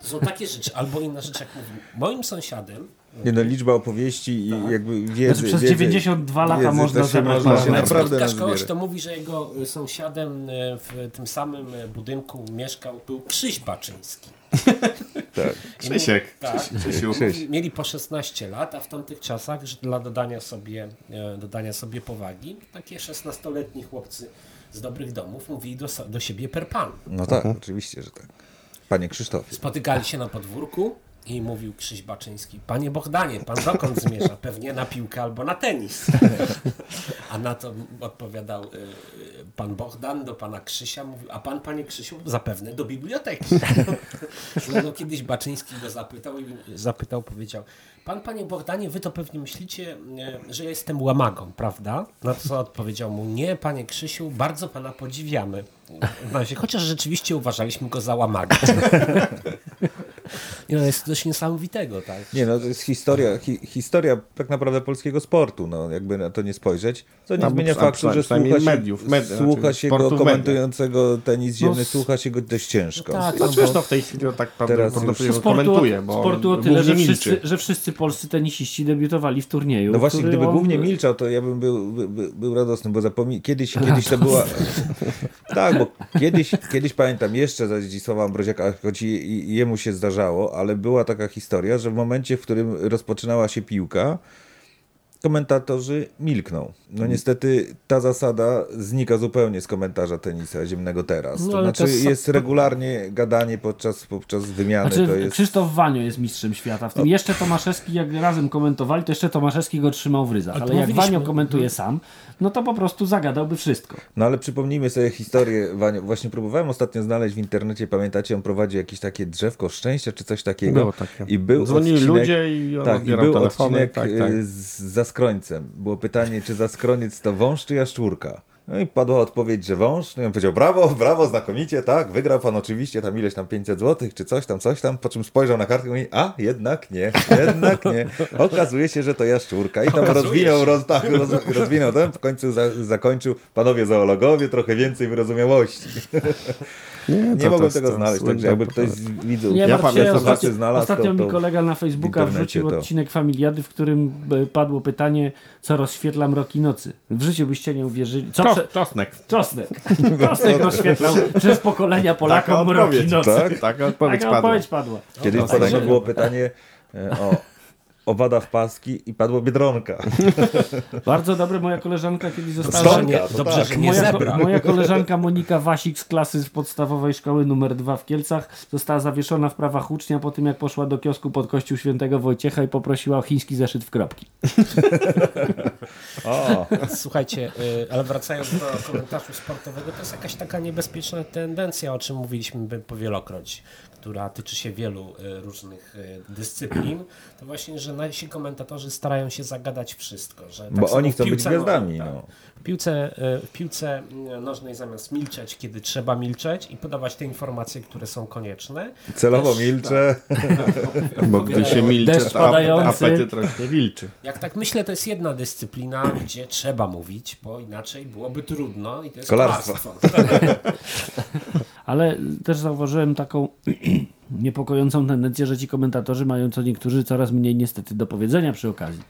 To [LAUGHS] są takie rzeczy, albo inna rzecz, jak mówił. Moim sąsiadem, Nie no, liczba opowieści i jakby wiedzy. Znaczy, przez wiedzy, 92 lata wiedzy można to się zebrać można naprawdę Kaszkołoś nazbierać. to mówi, że jego y, sąsiadem y, w tym samym y, budynku mieszkał był Krzyś Baczyński. [LAUGHS] Tak. Krzysiek. Tak. Krzysiu. Mieli po 16 lat, a w tamtych czasach, że dla dodania sobie, dodania sobie powagi, takie 16-letni chłopcy z dobrych domów mówili do, do siebie per pan. No tak, oczywiście, że tak. Panie Krzysztofie. Spotykali się na podwórku i mówił Krzyś Baczyński, panie Bohdanie, pan dokąd zmierza? [LAUGHS] Pewnie na piłkę albo na tenis. A na to odpowiadał y, y, pan Bohdan do pana Krzysia, mówił, a pan, panie Krzysiu, zapewne do biblioteki. [LAUGHS] No, no, kiedyś Baczyński go zapytał i zapytał, powiedział, pan, panie Bohdanie, wy to pewnie myślicie, y, że ja jestem łamagą, prawda? Na co odpowiedział mu, nie, panie Krzysiu, bardzo pana podziwiamy. Chociaż rzeczywiście uważaliśmy go za łamagę. [LAUGHS] Nie, no, jest coś niesamowitego, tak? Nie no, to jest historia, hi, historia tak naprawdę polskiego sportu, no jakby na to nie spojrzeć. Co nie zmienia faktu, że słucha się, mediów, med- słucha znaczy się go komentującego tenis ziemny, No, słucha się go dość ciężko. tak, No no, to w tej chwili tak Teraz prawdopodobnie komentuje, bo sportu o tyle, że milczy. wszyscy, że wszyscy polscy tenisiści debiutowali w turnieju. No właśnie, gdyby on- głównie milczał, to ja bym był, by, by, był radosny, bo zapomnij, kiedyś, kiedyś to była... tak, bo kiedyś, kiedyś pamiętam jeszcze za Zdzisława Ambroziaka, choć i, i jemu się zdarzało, ale była taka historia, że w momencie, w którym rozpoczynała się piłka, komentatorzy milkną. No niestety ta zasada znika zupełnie z komentarza tenisa ziemnego teraz. No, to ale znaczy to jest regularnie gadanie podczas, podczas wymiany. Znaczy, to jest... Krzysztof Wanio jest mistrzem świata. W tym jeszcze Tomaszewski, jak razem komentowali, to jeszcze Tomaszewski go trzymał w ryzach. Ale Ale jak Wanio komentuje sam, no to po prostu zagadałby wszystko. No ale przypomnijmy sobie historię Wania. Właśnie próbowałem ostatnio znaleźć w internecie, pamiętacie, on prowadzi jakieś takie drzewko szczęścia, czy coś takiego. Było takie. I był Dzwonili odcinek, ludzie i on tak, i był telefony, odcinek tak, tak. y, z Zaskrońcem. Było pytanie, czy Zaskroniec to wąż, czy jaszczurka? No i padła odpowiedź, że wąż. No i on powiedział, brawo, brawo, znakomicie, tak, wygrał pan oczywiście tam ileś tam 500 zł, czy coś tam, coś tam, po czym spojrzał na kartkę i mówi, a, jednak nie, jednak nie. Okazuje się, że to jaszczurka. I tam rozwinął, roz, tak, roz, rozwinął ten, w końcu za, zakończył, panowie zoologowie, trochę więcej wyrozumiałości. [LAUGHS] Nie, to- mogłem to- tego to znaleźć, także jakby to- ktoś z widzów Nie Ja się, pamiętam, ostatnio, znalazł, ostatnio to, mi kolega na Facebooka wrzucił to- odcinek Familiady, w którym e, padło pytanie, co rozświetla mroki nocy. W życiu byście nie uwierzyli. Co Czos, prze... czosnek. Czosnek. Czosnek [LAUGHS] rozświetlał przez pokolenia Polakom mroki nocy. tak? Taka odpowiedź Taka padła. odpowiedź padła. Kiedyś No, tak. było pytanie e, o owada w paski i padło Biedronka. [LAUGHS] Bardzo dobre. Moja koleżanka kiedyś została... Dobrze, że nie, dobrze, tak. że nie Moja, zebra. moja koleżanka Monika Wasik z klasy z podstawowej szkoły numer 2 w Kielcach została zawieszona w prawach ucznia po tym, jak poszła do kiosku pod kościół świętego Wojciecha i poprosiła o chiński zeszyt w kropki. [LAUGHS] O, Słuchajcie, y, ale wracając do komentarzu sportowego, to jest jakaś taka niebezpieczna tendencja, o czym mówiliśmy powielokroć, która tyczy się wielu y, różnych y, dyscyplin. To właśnie, że nasi komentatorzy starają się zagadać wszystko. Że tak bo oni chcą być gwiazdami. nożnej, No. tak. W piłce, y, w piłce nożnej zamiast milczeć, kiedy trzeba milczeć i podawać te informacje, które są konieczne, Celowo Też, milczę. [LAUGHS] Bo gdy się milczy, Deszcz padający. apetyt rośnie wilczy. Jak tak myślę, to jest jedna dyscyplina, gdzie trzeba mówić, bo inaczej byłoby trudno i to jest Kolarstwo. kolarstwo. [LAUGHS] Ale też zauważyłem taką [CLEARS THROAT] niepokojącą tendencję, że ci komentatorzy mają co niektórzy coraz mniej niestety do powiedzenia przy okazji.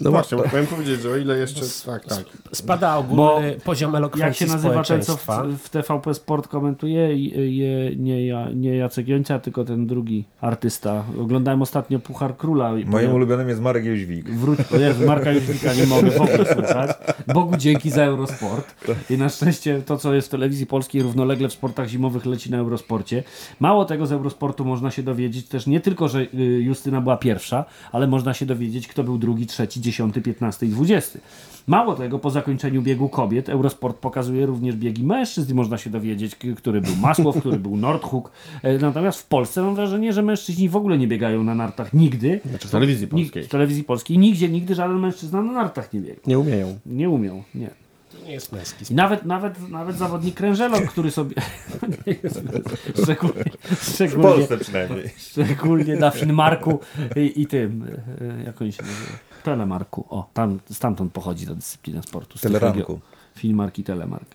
No właśnie, bo powiem powiedzieć, że o ile jeszcze... Tak, tak. Spada ogólny poziom elokwencji Jak się nazywa ten, co w, w TVP Sport komentuje? Je, je, nie, ja, nie Jacek Jońca, tylko ten drugi artysta. Oglądałem ostatnio Puchar Króla. Moim ulubionym jest Marek Jóźwik. Wróć, o Jezu, Marka Jóźwika nie mogę w ogóle słuchać. Bogu dzięki za Eurosport. I na szczęście to, co jest w telewizji polskiej, równolegle w sportach zimowych leci na Eurosporcie. Mało tego z Eurosportu można się dowiedzieć też nie tylko, że y, Justyna była pierwsza, ale można się dowiedzieć, kto był drugi, trzeci, dziesiąty, piętnasty i dwudziesty. Mało tego, po zakończeniu biegu kobiet, Eurosport pokazuje również biegi mężczyzn i można się dowiedzieć, który był Masłow, [LAUGHS] który był Nordhook. E, Natomiast w Polsce mam wrażenie, że mężczyźni w ogóle nie biegają na nartach nigdy. Znaczy w telewizji polskiej. W telewizji polskiej nigdzie, nigdy żaden mężczyzna na nartach nie biegł. Nie umieją. Nie umiał, nie. To nie jest męski sport. nawet, nawet, nawet zawodnik krężelok, który sobie... [LAUGHS] nie jest, szczególnie, W szczególnie, Polsce przynajmniej. szczególnie na Finmarku i, i tym, e, jak on się nazywa? Telemarku. O, tam, stamtąd pochodzi ta dyscyplina sportu. z Teleranku. regionów. Finmark i Telemark.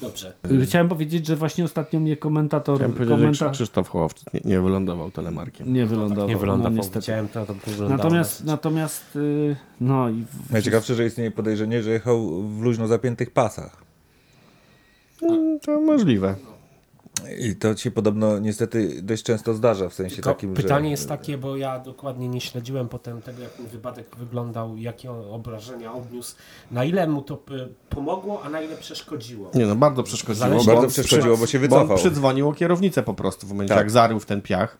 Dobrze. Chciałem powiedzieć, że właśnie ostatnio mnie komentator... Chciałem powiedzieć, że Krzysztof Hołowczyk nie, nie wylądował telemarkiem. nie wylądował. Nie wylądował, no, niestety. widziałem to, to Natomiast, natomiast y, no i w- Najciekawsze, że istnieje podejrzenie, że jechał w luźno zapiętych pasach. Mm, To możliwe. I to się podobno niestety dość często zdarza, w sensie Tylko takim, pytanie że... jest takie, bo ja dokładnie nie śledziłem potem tego, jak ten wypadek wyglądał, jakie on obrażenia odniósł, na ile mu to y, pomogło, a na ile przeszkodziło. Nie no, bardzo przeszkodziło. Zależy- bo Bardzo przeszkodziło, przy- bo się Bo wycofał. on przydzwonił o kierownicę po prostu w momencie, Tak. jak zarył w ten piach.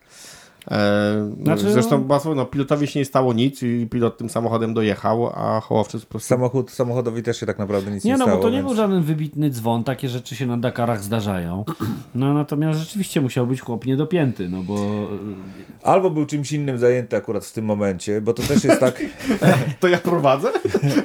E, Znaczy, zresztą no- no, pilotowi się nie stało nic i pilot tym samochodem dojechał, a Hołowczyk po prostu... Samochód, samochodowi też się tak naprawdę nic nie, Nie no, stało. bo to nie więc- był żaden wybitny dzwon, takie rzeczy się na Dakarach zdarzają. No natomiast rzeczywiście musiał być chłop niedopięty, no bo Albo był czymś innym zajęty akurat w tym momencie, bo to też jest tak... [LAUGHS] To ja prowadzę?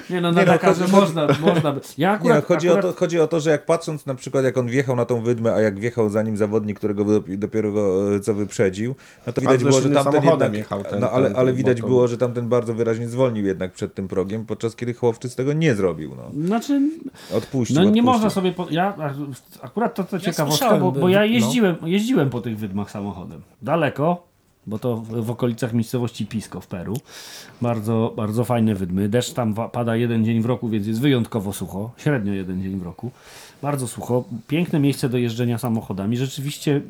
nie no, na Nie no, Dakarze chodzi- można, można. Ja Nie, akurat, no, chodzi, akurat o to, chodzi o to, że jak patrząc na przykład jak on wjechał na tą wydmę, a jak wjechał za nim zawodnik, którego dop- dopiero go e, co wyprzedził, no to widać było, że tamten jednak, jechał ten- no, ale, ten- ale ten widać motor. było, że tamten bardzo wyraźnie zwolnił jednak przed tym progiem, podczas kiedy Chłopczyc tego nie zrobił. No. Znaczy, Odpuścił, no nie odpuścił. można sobie. Po, ja akurat to, to ciekawostka, słyszałem, bo, bo ja no. jeździłem, jeździłem po tych wydmach samochodem. Daleko, bo to w, w okolicach miejscowości Pisco w Peru. Bardzo, bardzo fajne wydmy. Deszcz tam pada jeden dzień w roku, więc jest wyjątkowo sucho. Średnio jeden dzień w roku. Bardzo sucho. Piękne miejsce do jeżdżenia samochodami. Rzeczywiście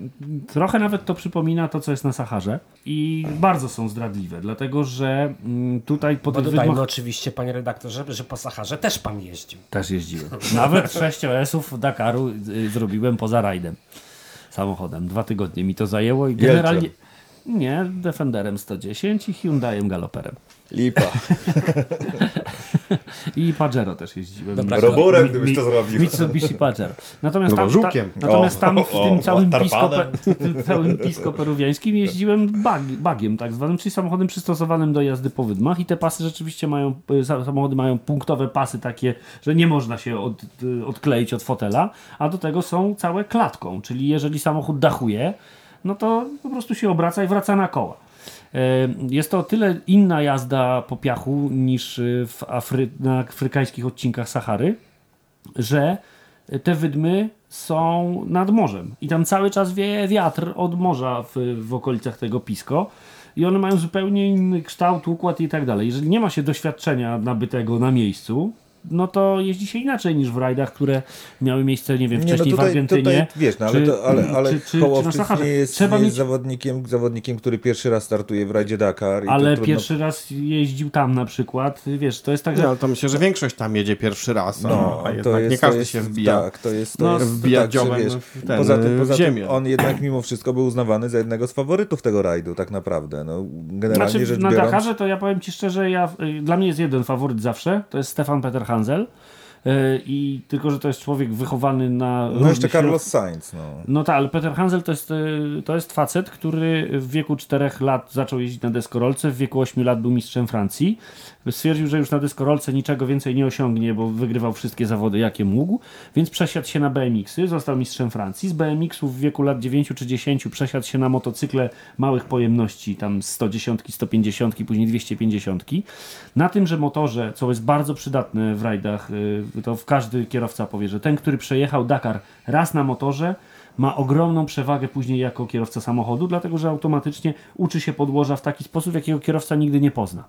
trochę nawet to przypomina to, co jest na Saharze. I bardzo są zdradliwe, dlatego że mm, tutaj po Bo dodajmy wydmach... oczywiście, panie redaktorze, że po Saharze też pan jeździł. Też jeździłem. Nawet 6 OS-ów Dakaru y, zrobiłem poza rajdem samochodem. Dwa tygodnie mi to zajęło i generalnie... Nie, Defenderem 110 i Hyundaiem Galoperem. Lipa. [LAUGHS] I Pajero też jeździłem. Dobra, Roburem, Mi- gdybyś to zrobił. Mitsubishi Pajero. Natomiast tam, ta, natomiast tam O, w tym całym pe, tym całym pisko peruwiańskim jeździłem bag, bagiem tak zwanym, czyli samochodem przystosowanym do jazdy po wydmach i te pasy rzeczywiście mają, y, sa- samochody mają punktowe pasy takie, że nie można się od, y, odkleić od fotela, a do tego są całe klatką, czyli jeżeli samochód dachuje, no to po prostu się obraca i wraca na koła. E, Jest to o tyle inna jazda po piachu niż y, w Afry, na afrykańskich odcinkach Sahary, że te wydmy są nad morzem i tam cały czas wieje wiatr od morza w, w okolicach tego Pisco i one mają zupełnie inny kształt, układ i tak dalej. Jeżeli nie ma się doświadczenia nabytego na miejscu, no to jeździ się inaczej niż w rajdach, które miały miejsce, nie wiem, Nie, no wcześniej tutaj, w Argentynie. tutaj wiesz, no, ale, czy- to, ale, ale czy- na nie jest, Trzeba nie mieć- jest zawodnikiem, zawodnikiem, który pierwszy raz startuje w rajdzie Dakar. I to Ale trudno... pierwszy raz jeździł tam na przykład, wiesz, to jest tak, że ale to myślę, że większość tam jedzie pierwszy raz, No, a jednak jest, nie każdy to jest, się wbija. Tak, to jest, to No, jest wbija tak, dziobem wiesz, w ten, poza tym, poza tym on jednak mimo wszystko był uznawany za jednego z faworytów tego rajdu, tak naprawdę. No, generalnie Znaczy, rzecz na biorąc, Dakarze to ja powiem Ci szczerze, ja, dla mnie jest jeden faworyt zawsze, to jest Stefan Peter Hansel. Y, I tylko, że to jest człowiek wychowany na. no jeszcze różnych Carlos Sainz, no. No tak, ale Peter Hansel to jest, y, to jest facet, który w wieku 4 lat zaczął jeździć na deskorolce, w wieku 8 lat był mistrzem Francji. Stwierdził, że już na deskorolce niczego więcej nie osiągnie, bo wygrywał wszystkie zawody, jakie mógł, więc przesiadł się na BMX-y, został mistrzem Francji. Z BMX-ów w wieku lat 9 czy 10 przesiadł się na motocykle małych pojemności, tam 110, 150, później 250. Na tymże motorze, co jest bardzo przydatne w rajdach, y, to każdy kierowca powie, że ten, który przejechał Dakar raz na motorze, ma ogromną przewagę później jako kierowca samochodu, dlatego że automatycznie uczy się podłoża w taki sposób, jakiego kierowca nigdy nie pozna.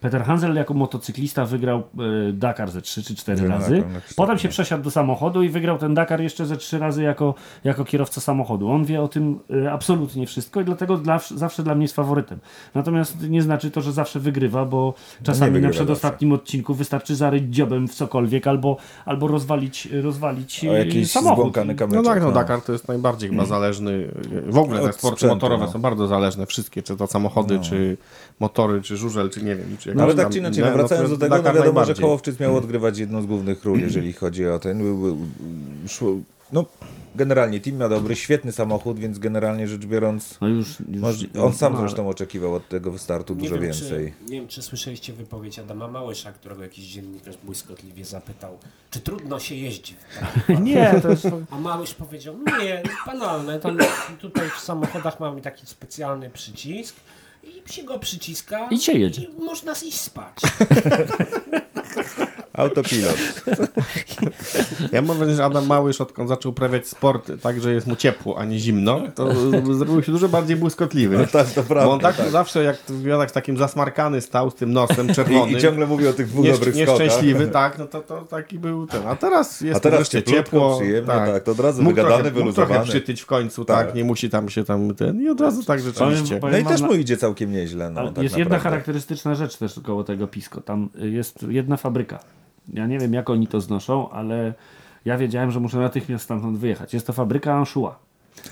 Peter Hansel jako motocyklista wygrał e, Dakar ze 3 czy 4 No, razy. Potem się przesiadł do samochodu i wygrał ten Dakar jeszcze ze 3 razy jako, jako kierowca samochodu. On wie o tym e, absolutnie wszystko i dlatego dla, zawsze dla mnie jest faworytem. Natomiast nie znaczy to, że zawsze wygrywa, bo czasami na wygrywa przedostatnim odcinku wystarczy zaryć dziobem w cokolwiek albo, albo rozwalić, rozwalić O e, jakiś samochód. No tak, no Dakar to jest najbardziej chyba zależny. W ogóle te sporty sprzętu, motorowe no. są bardzo zależne, wszystkie, czy to samochody, czy motory, czy żużel, czy nie wiem. Czy No ale tak czy inaczej, no, wracając to do tego, no wiadomo, że. Kołowczyc miał odgrywać jedną z głównych ról, jeżeli [CLEARS THROAT] chodzi o ten. No, generalnie team miał dobry, świetny samochód, więc generalnie rzecz biorąc, No już, już, może, on sam no, zresztą oczekiwał od tego wystartu Nie dużo wiem, więcej. Czy, nie wiem, czy słyszeliście wypowiedź Adama Małysza, którego jakiś dziennikarz błyskotliwie zapytał, czy trudno się jeździ [LAUGHS] Nie, to jest... A Małysz powiedział, nie, banalne, tam, tutaj w samochodach mamy taki specjalny przycisk i się go przyciska I się jedzie. i można iść spać. [LAUGHS] Autopilot. [LAUGHS] Ja mam wrażenie, że Adam Małysz odkąd zaczął uprawiać sport tak, że jest mu ciepło, a nie zimno, to zrobił się dużo bardziej błyskotliwy. No tak, to prawda. Bo on tak, tak. zawsze jak w wywiadach takim zasmarkany stał z tym nosem czerwonym. [LAUGHS] I, I ciągle mówi o tych dwóch niesz- dobrych skokach. nieszczęśliwy, tak, no to, to taki był ten. A teraz jest A teraz wreszcie cieplutko, ciepło. przyjemnie, tak, to od razu Mógł wygadany, trochę, mógł trochę wyluzowany. przytyć w końcu, tak. Tak. nie musi tam się tam ten i od razu tak rzeczywiście. Powiem No i też mu idzie całkiem nieźle. No, tak jest jedna naprawdę. charakterystyczna rzecz też koło tego Pisco. Tam jest jedna fabryka. Ja nie wiem, jak oni to znoszą, ale ja wiedziałem, że muszę natychmiast stamtąd wyjechać. Jest to fabryka Anchois.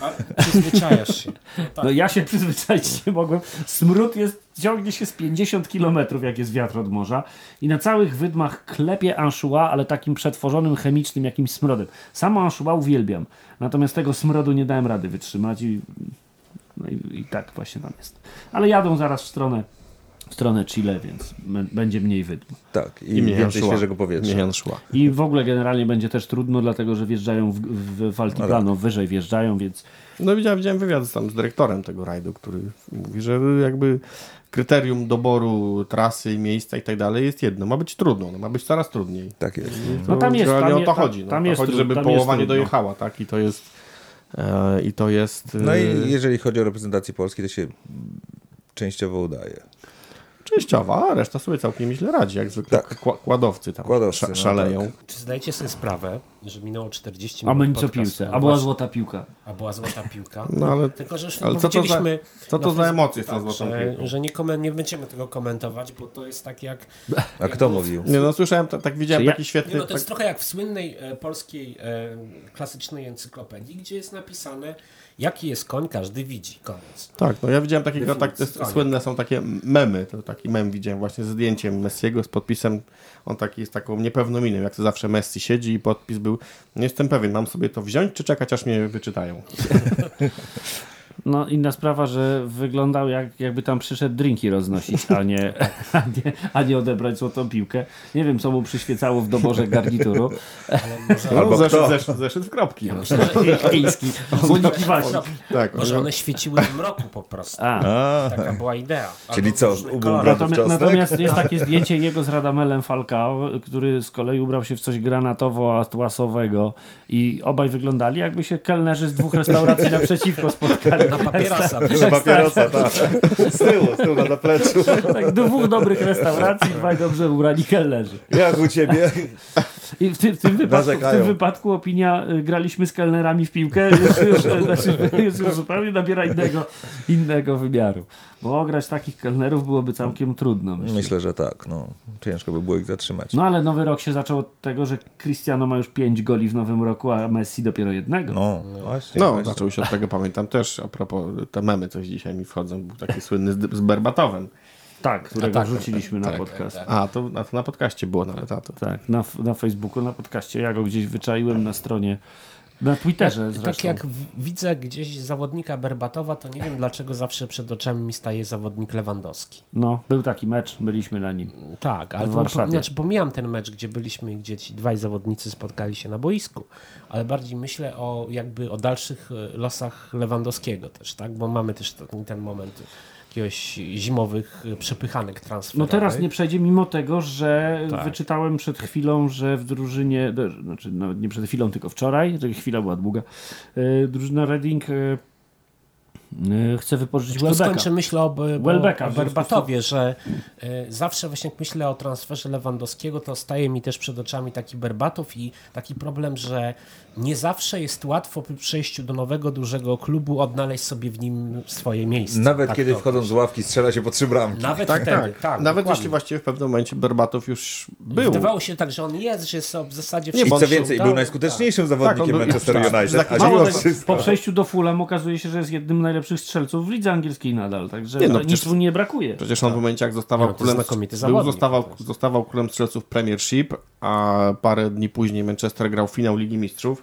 A przyzwyczajasz się. Tak. No ja się przyzwyczaić nie mogłem. Smród jest, ciągnie się z 50 km, jak jest wiatr od morza. I na całych wydmach klepie Anchois, ale takim przetworzonym chemicznym jakimś smrodem. Samo Anchois uwielbiam. Natomiast tego smrodu nie dałem rady wytrzymać i, no i, i tak właśnie tam jest. Ale jadą zaraz w stronę, w stronę Chile, więc będzie mniej wydm. Tak, i, I więcej szła. świeżego powietrza. Szła. I w ogóle generalnie będzie też trudno, dlatego że wjeżdżają w, w, w Altiplano, wyżej wjeżdżają, więc No widziałem, widziałem wywiad tam z dyrektorem tego rajdu, który mówi, że jakby kryterium doboru trasy miejsca i tak dalej jest jedno. Ma być trudno, no, ma być coraz trudniej. Tak jest. No tam jest, tam o to chodzi. No. tam jest chodzi, żeby tam połowa jest nie dojechała, tak? I to jest e, i to jest No e, i jeżeli chodzi o reprezentację Polski, to się częściowo udaje. Częściowa, a reszta sobie całkiem źle radzi, jak zwykle Tak. kła- kładowcy tam Kładowcy, no szaleją. tak. Czy zdajecie sobie sprawę, że minęło 40 a minut my nic o piłce, no a była właśnie, złota piłka. A była złota piłka. No ale, Tylko, że już ale co to za, co to na za emocje z tą tak, złotą że, piłką? że nie, komen- nie będziemy tego komentować, bo to jest tak jak... A jak kto mówił? Nie no, słyszałem, tak, tak widziałem Czy ja- taki Nie, świetny... no to tak, jest trochę jak w słynnej e, polskiej e, klasycznej encyklopedii, gdzie jest napisane, jaki jest koń, każdy widzi. Koniec. Tak, no ja widziałem takie, tak, słynne są takie memy, to taki mem widziałem właśnie z zdjęciem Messiego, z podpisem, on taki z taką niepewną miną, jak to zawsze Messi siedzi i podpis był, nie jestem pewien, mam sobie to wziąć, czy czekać, aż mnie wyczytają. [LAUGHS] No inna sprawa, że wyglądał jak, jakby tam przyszedł drinki roznosić, a nie, [LAUGHS] a, nie, a nie odebrać złotą piłkę. Nie wiem, co mu przyświecało w doborze garnituru. Ale może, No, Albo zeszedł, zeszedł, zeszedł w kropki. No. Chiński. Słoniki walki. Tak, może on- one świeciły w mroku po prostu. A. A, Taka była idea. Czyli co, ubrał Natomiast, natomiast jest [LAUGHS] takie zdjęcie jego z Radamelem Falcao, który z kolei ubrał się w coś granatowo-atłasowego i obaj wyglądali jakby się kelnerzy z dwóch restauracji naprzeciwko spotkali Na papierosa. Papierosa, tak. Z tyłu, z tyłu na zapleczu. Tak, dwóch dobrych restauracji, dwaj dobrze ubrani kelnerzy. Jak u ciebie? I w tym, w tym, wypadku, w tym wypadku opinia, y, graliśmy z kelnerami w piłkę, jest już, znaczy, jest już zupełnie nabiera innego, innego wymiaru. Bo grać takich kelnerów byłoby całkiem trudno. Myślę. Myślę, że tak. No. Ciężko by było ich zatrzymać. No ale nowy rok się zaczął od tego, że Cristiano ma już 5 goli w nowym roku, a Messi dopiero jednego. No, właśnie. No, właśnie. zaczął się od tego, pamiętam też, a propos, te memy coś dzisiaj mi wchodzą, był taki słynny z, z Berbatowem. Tak, którego tak, wrzuciliśmy na tak, podcast. tak, A, to na, na podcaście było nawet, a to. Tak, na, na Facebooku, na podcaście. Ja go gdzieś wyczaiłem na stronie, na Twitterze zresztą. Tak jak widzę gdzieś zawodnika Berbatowa, to nie wiem dlaczego zawsze przed oczami mi staje zawodnik Lewandowski. No, był taki mecz, byliśmy na nim. Tak, ale W po, znaczy pomijam ten mecz, gdzie byliśmy, gdzie ci dwaj zawodnicy spotkali się na boisku, ale bardziej myślę o jakby o dalszych e, losach Lewandowskiego też, tak? Bo mamy też ten, ten moment jakiegoś zimowych e, przepychanek No transferowych. teraz nie przejdzie, mimo tego, że Tak. wyczytałem przed chwilą, że w drużynie, no, znaczy nawet nie przed chwilą, tylko wczoraj, że chwila była długa, yy, drużyna Reading yy, yy, chce wypożyczyć Tylko Welbecka. skończę myślę o, Welbecka, Berbatowie, że zawsze właśnie jak myślę o transferze Lewandowskiego, to staje mi też przed oczami taki Berbatow i taki problem, że nie zawsze jest łatwo przy przejściu do nowego, dużego klubu odnaleźć sobie w nim swoje miejsce. Nawet Tak kiedy to wchodząc z ławki strzela się po trzy bramki. Nawet Tak, wtedy, tak. tak. Nawet dokładnie. jeśli właściwie w pewnym momencie Berbatow już był. Wydawało się tak, że on jest, że jest w zasadzie I wszystko co więcej, udało. był najskuteczniejszym zawodnikiem Tak, on był- Manchester tak, United, tego- wszystko... Po przejściu do Fulham okazuje się, że jest jednym z najlepszych strzelców w lidze angielskiej nadal, także Nie, no, nic przecież- mu nie brakuje. Przecież on w momencie jak zostawał Nie, no królem, był, zostawał, zostawał królem strzelców Premiership, a parę dni później Manchester grał finał Ligi Mistrzów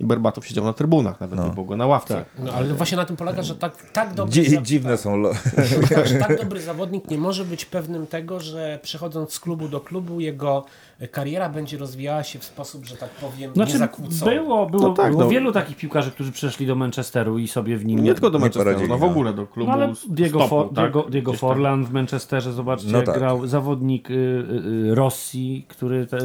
i Berbatow siedział na trybunach, nawet nie było go na ławce. No, ale właśnie na tym polega, że tak, tak dobry... Dzi dziwne są... [LAUGHS] Tak, że tak [LAUGHS] dobry zawodnik nie może być pewnym tego, że przechodząc z klubu do klubu, jego kariera będzie rozwijała się w sposób, że tak powiem, Znaczy, niezakłócony. było, było, No tak, było no. wielu takich piłkarzy, którzy przeszli do Manchesteru i sobie w nim Nie tylko do Manchesteru, no w no. ogóle do klubu No ale Diego, stopu, For, tak? Diego, Diego. Forlan w Manchesterze, zobaczcie, No tak. grał zawodnik y, y, y, Rossi, który te,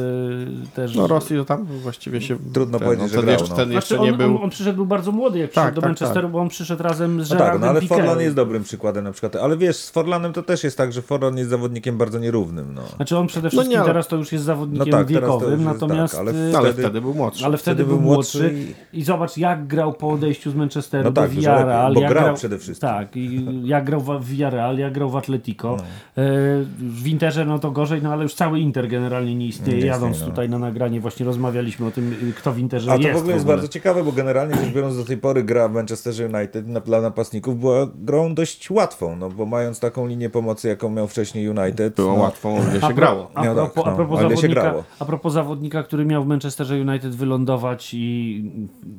też... No Rosji to tam właściwie się... Trudno powiedzieć, no, że ten grał, jeszcze, no. Ten jeszcze Znaczy, nie on, był... on, on przyszedł, był bardzo młody, jak przyszedł Tak, do tak, Manchesteru, bo on przyszedł razem z No Gerardem tak, no ale. Forlan jest dobrym przykładem na przykład. Ale wiesz, z Forlanem to też jest tak, że Forlan jest zawodnikiem bardzo nierównym. No. Znaczy on przede wszystkim nie, ale- teraz to już jest zawodnikiem No tak, wiekowym, jest natomiast... tak, ale y, Ale wtedy- wtedy był młodszy. ale wtedy, był młodszy i... zobacz jak grał po odejściu z Manchesteru No do tak, dużo Villarreal. bo jak grał przede wszystkim. Tak, i [LAUGHS] jak grał w Villarreal, jak grał w Atletico. No. E, W Interze no to gorzej, no ale już cały Inter generalnie nie istnieje. Nie Jadąc no. tutaj na nagranie właśnie rozmawialiśmy o tym, y, kto w Interze A jest. Bardzo ciekawe, bo generalnie rzecz biorąc do tej pory gra w Manchesterze United na, dla napastników była grą dość łatwą, no bo mając taką linię pomocy, jaką miał wcześniej United, Było no, łatwo, gdzie A się pro- grało. A No propos, tak, no, a, propos ale się zawodnika, grało. a propos zawodnika, który miał w Manchesterze United wylądować i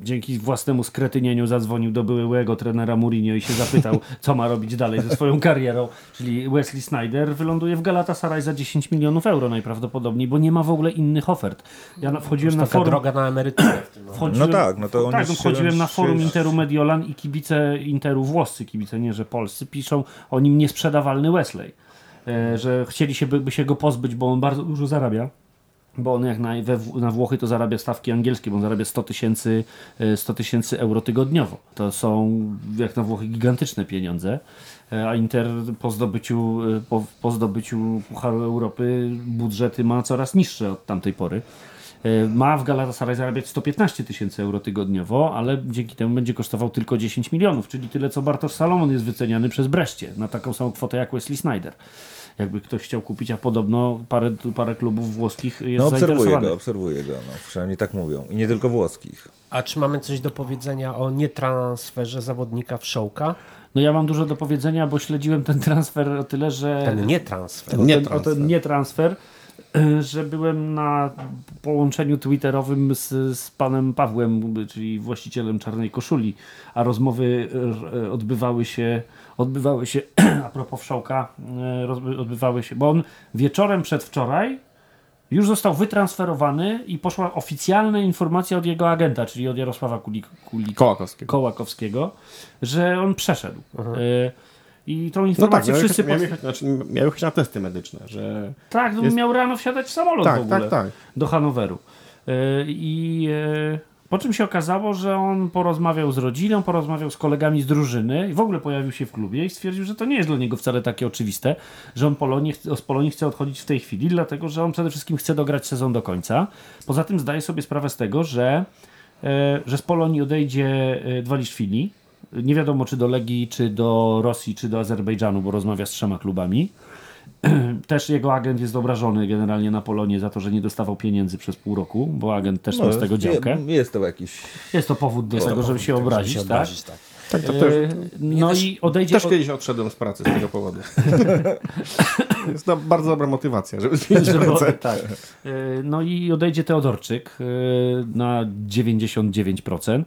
dzięki własnemu skretynieniu zadzwonił do byłego trenera Mourinho i się zapytał, [LAUGHS] co ma robić dalej ze swoją karierą. Czyli Wesley Snyder wyląduje w Galatasaray za 10 milionów euro najprawdopodobniej, bo nie ma w ogóle innych ofert. Ja na, wchodziłem na forum... droga na emeryturę w tym [CLEARS THROAT] momencie. Wchodziłem, No tak, no to tak, no wchodziłem na forum Interu Mediolan i kibice Interu, włoscy kibice, nie że polscy, piszą o nim niesprzedawalny Wesley. E, że chcieli się, by, by się go pozbyć, bo on bardzo dużo zarabia. Bo on jak na, we, na Włochy to zarabia stawki angielskie, bo on zarabia 100 tysięcy e, 100 tysięcy euro tygodniowo. To są jak na Włochy gigantyczne pieniądze. E, A Inter po zdobyciu, e, po, po zdobyciu Pucharu Europy budżety ma coraz niższe od tamtej pory. E, Ma w Galatasaray zarabiać 115 tysięcy euro tygodniowo, ale dzięki temu będzie kosztował tylko 10 milionów, czyli tyle co Bartosz Salomon jest wyceniany przez Breszcie na taką samą kwotę jak Wesley Snyder. Jakby ktoś chciał kupić, a podobno parę, parę klubów włoskich jest No obserwuję go, obserwuję go, no, przynajmniej tak mówią. I nie tylko włoskich. A czy mamy coś do powiedzenia o nietransferze zawodnika w Szołka? No ja mam dużo do powiedzenia, bo śledziłem ten [LAUGHS] transfer o tyle, że... Ten nie transfer. o Nie ten, o transfer. ten nie transfer, że byłem na połączeniu twitterowym z, z panem Pawłem, czyli właścicielem Czarnej Koszuli, a rozmowy e, odbywały się, odbywały się [CLEARS THROAT] a propos Wszołka, rozby- odbywały się, bo on wieczorem przedwczoraj już został wytransferowany i poszła oficjalna informacja od jego agenta, czyli od Jarosława Kulik, Kulik, Kołakowskiego. Kołakowskiego, że on przeszedł. E, I tą No tak, informację miał, wszyscy... miał, pod- jechać, znaczy, miał jechać na testy medyczne, że... tak, no Jest- miał rano wsiadać w samolot w Tak, ogóle tak, tak. do Hanoweru. E, I e, Po czym się okazało, że on porozmawiał z rodziną, porozmawiał z kolegami z drużyny i w ogóle pojawił się w klubie i stwierdził, że to nie jest dla niego wcale takie oczywiste, że on Polonii, z Polonii chce odchodzić w tej chwili, dlatego że on przede wszystkim chce dograć sezon do końca. Poza tym zdaje sobie sprawę z tego, że, e, że z Polonii odejdzie Dwaliszwili. Nie wiadomo, czy do Legii, czy do Rosji, czy do Azerbejdżanu, bo rozmawia z trzema klubami. [CLEARS THROAT] Też jego agent jest obrażony generalnie na Polonie za to, że nie dostawał pieniędzy przez pół roku, bo agent też ma z tego działkę. je- Jest to jakiś... Jest to powód do tego, żeby się obrazić, tak? obrazić, tak. Tak, to E, też, No i odejdzie... też od- kiedyś odszedłem z pracy z tego powodu. [LAUGHS] jest to bardzo dobra motywacja, żeby zmienić Żeby- pracę. [LAUGHS] tak. E, No i odejdzie Teodorczyk e, na 99%.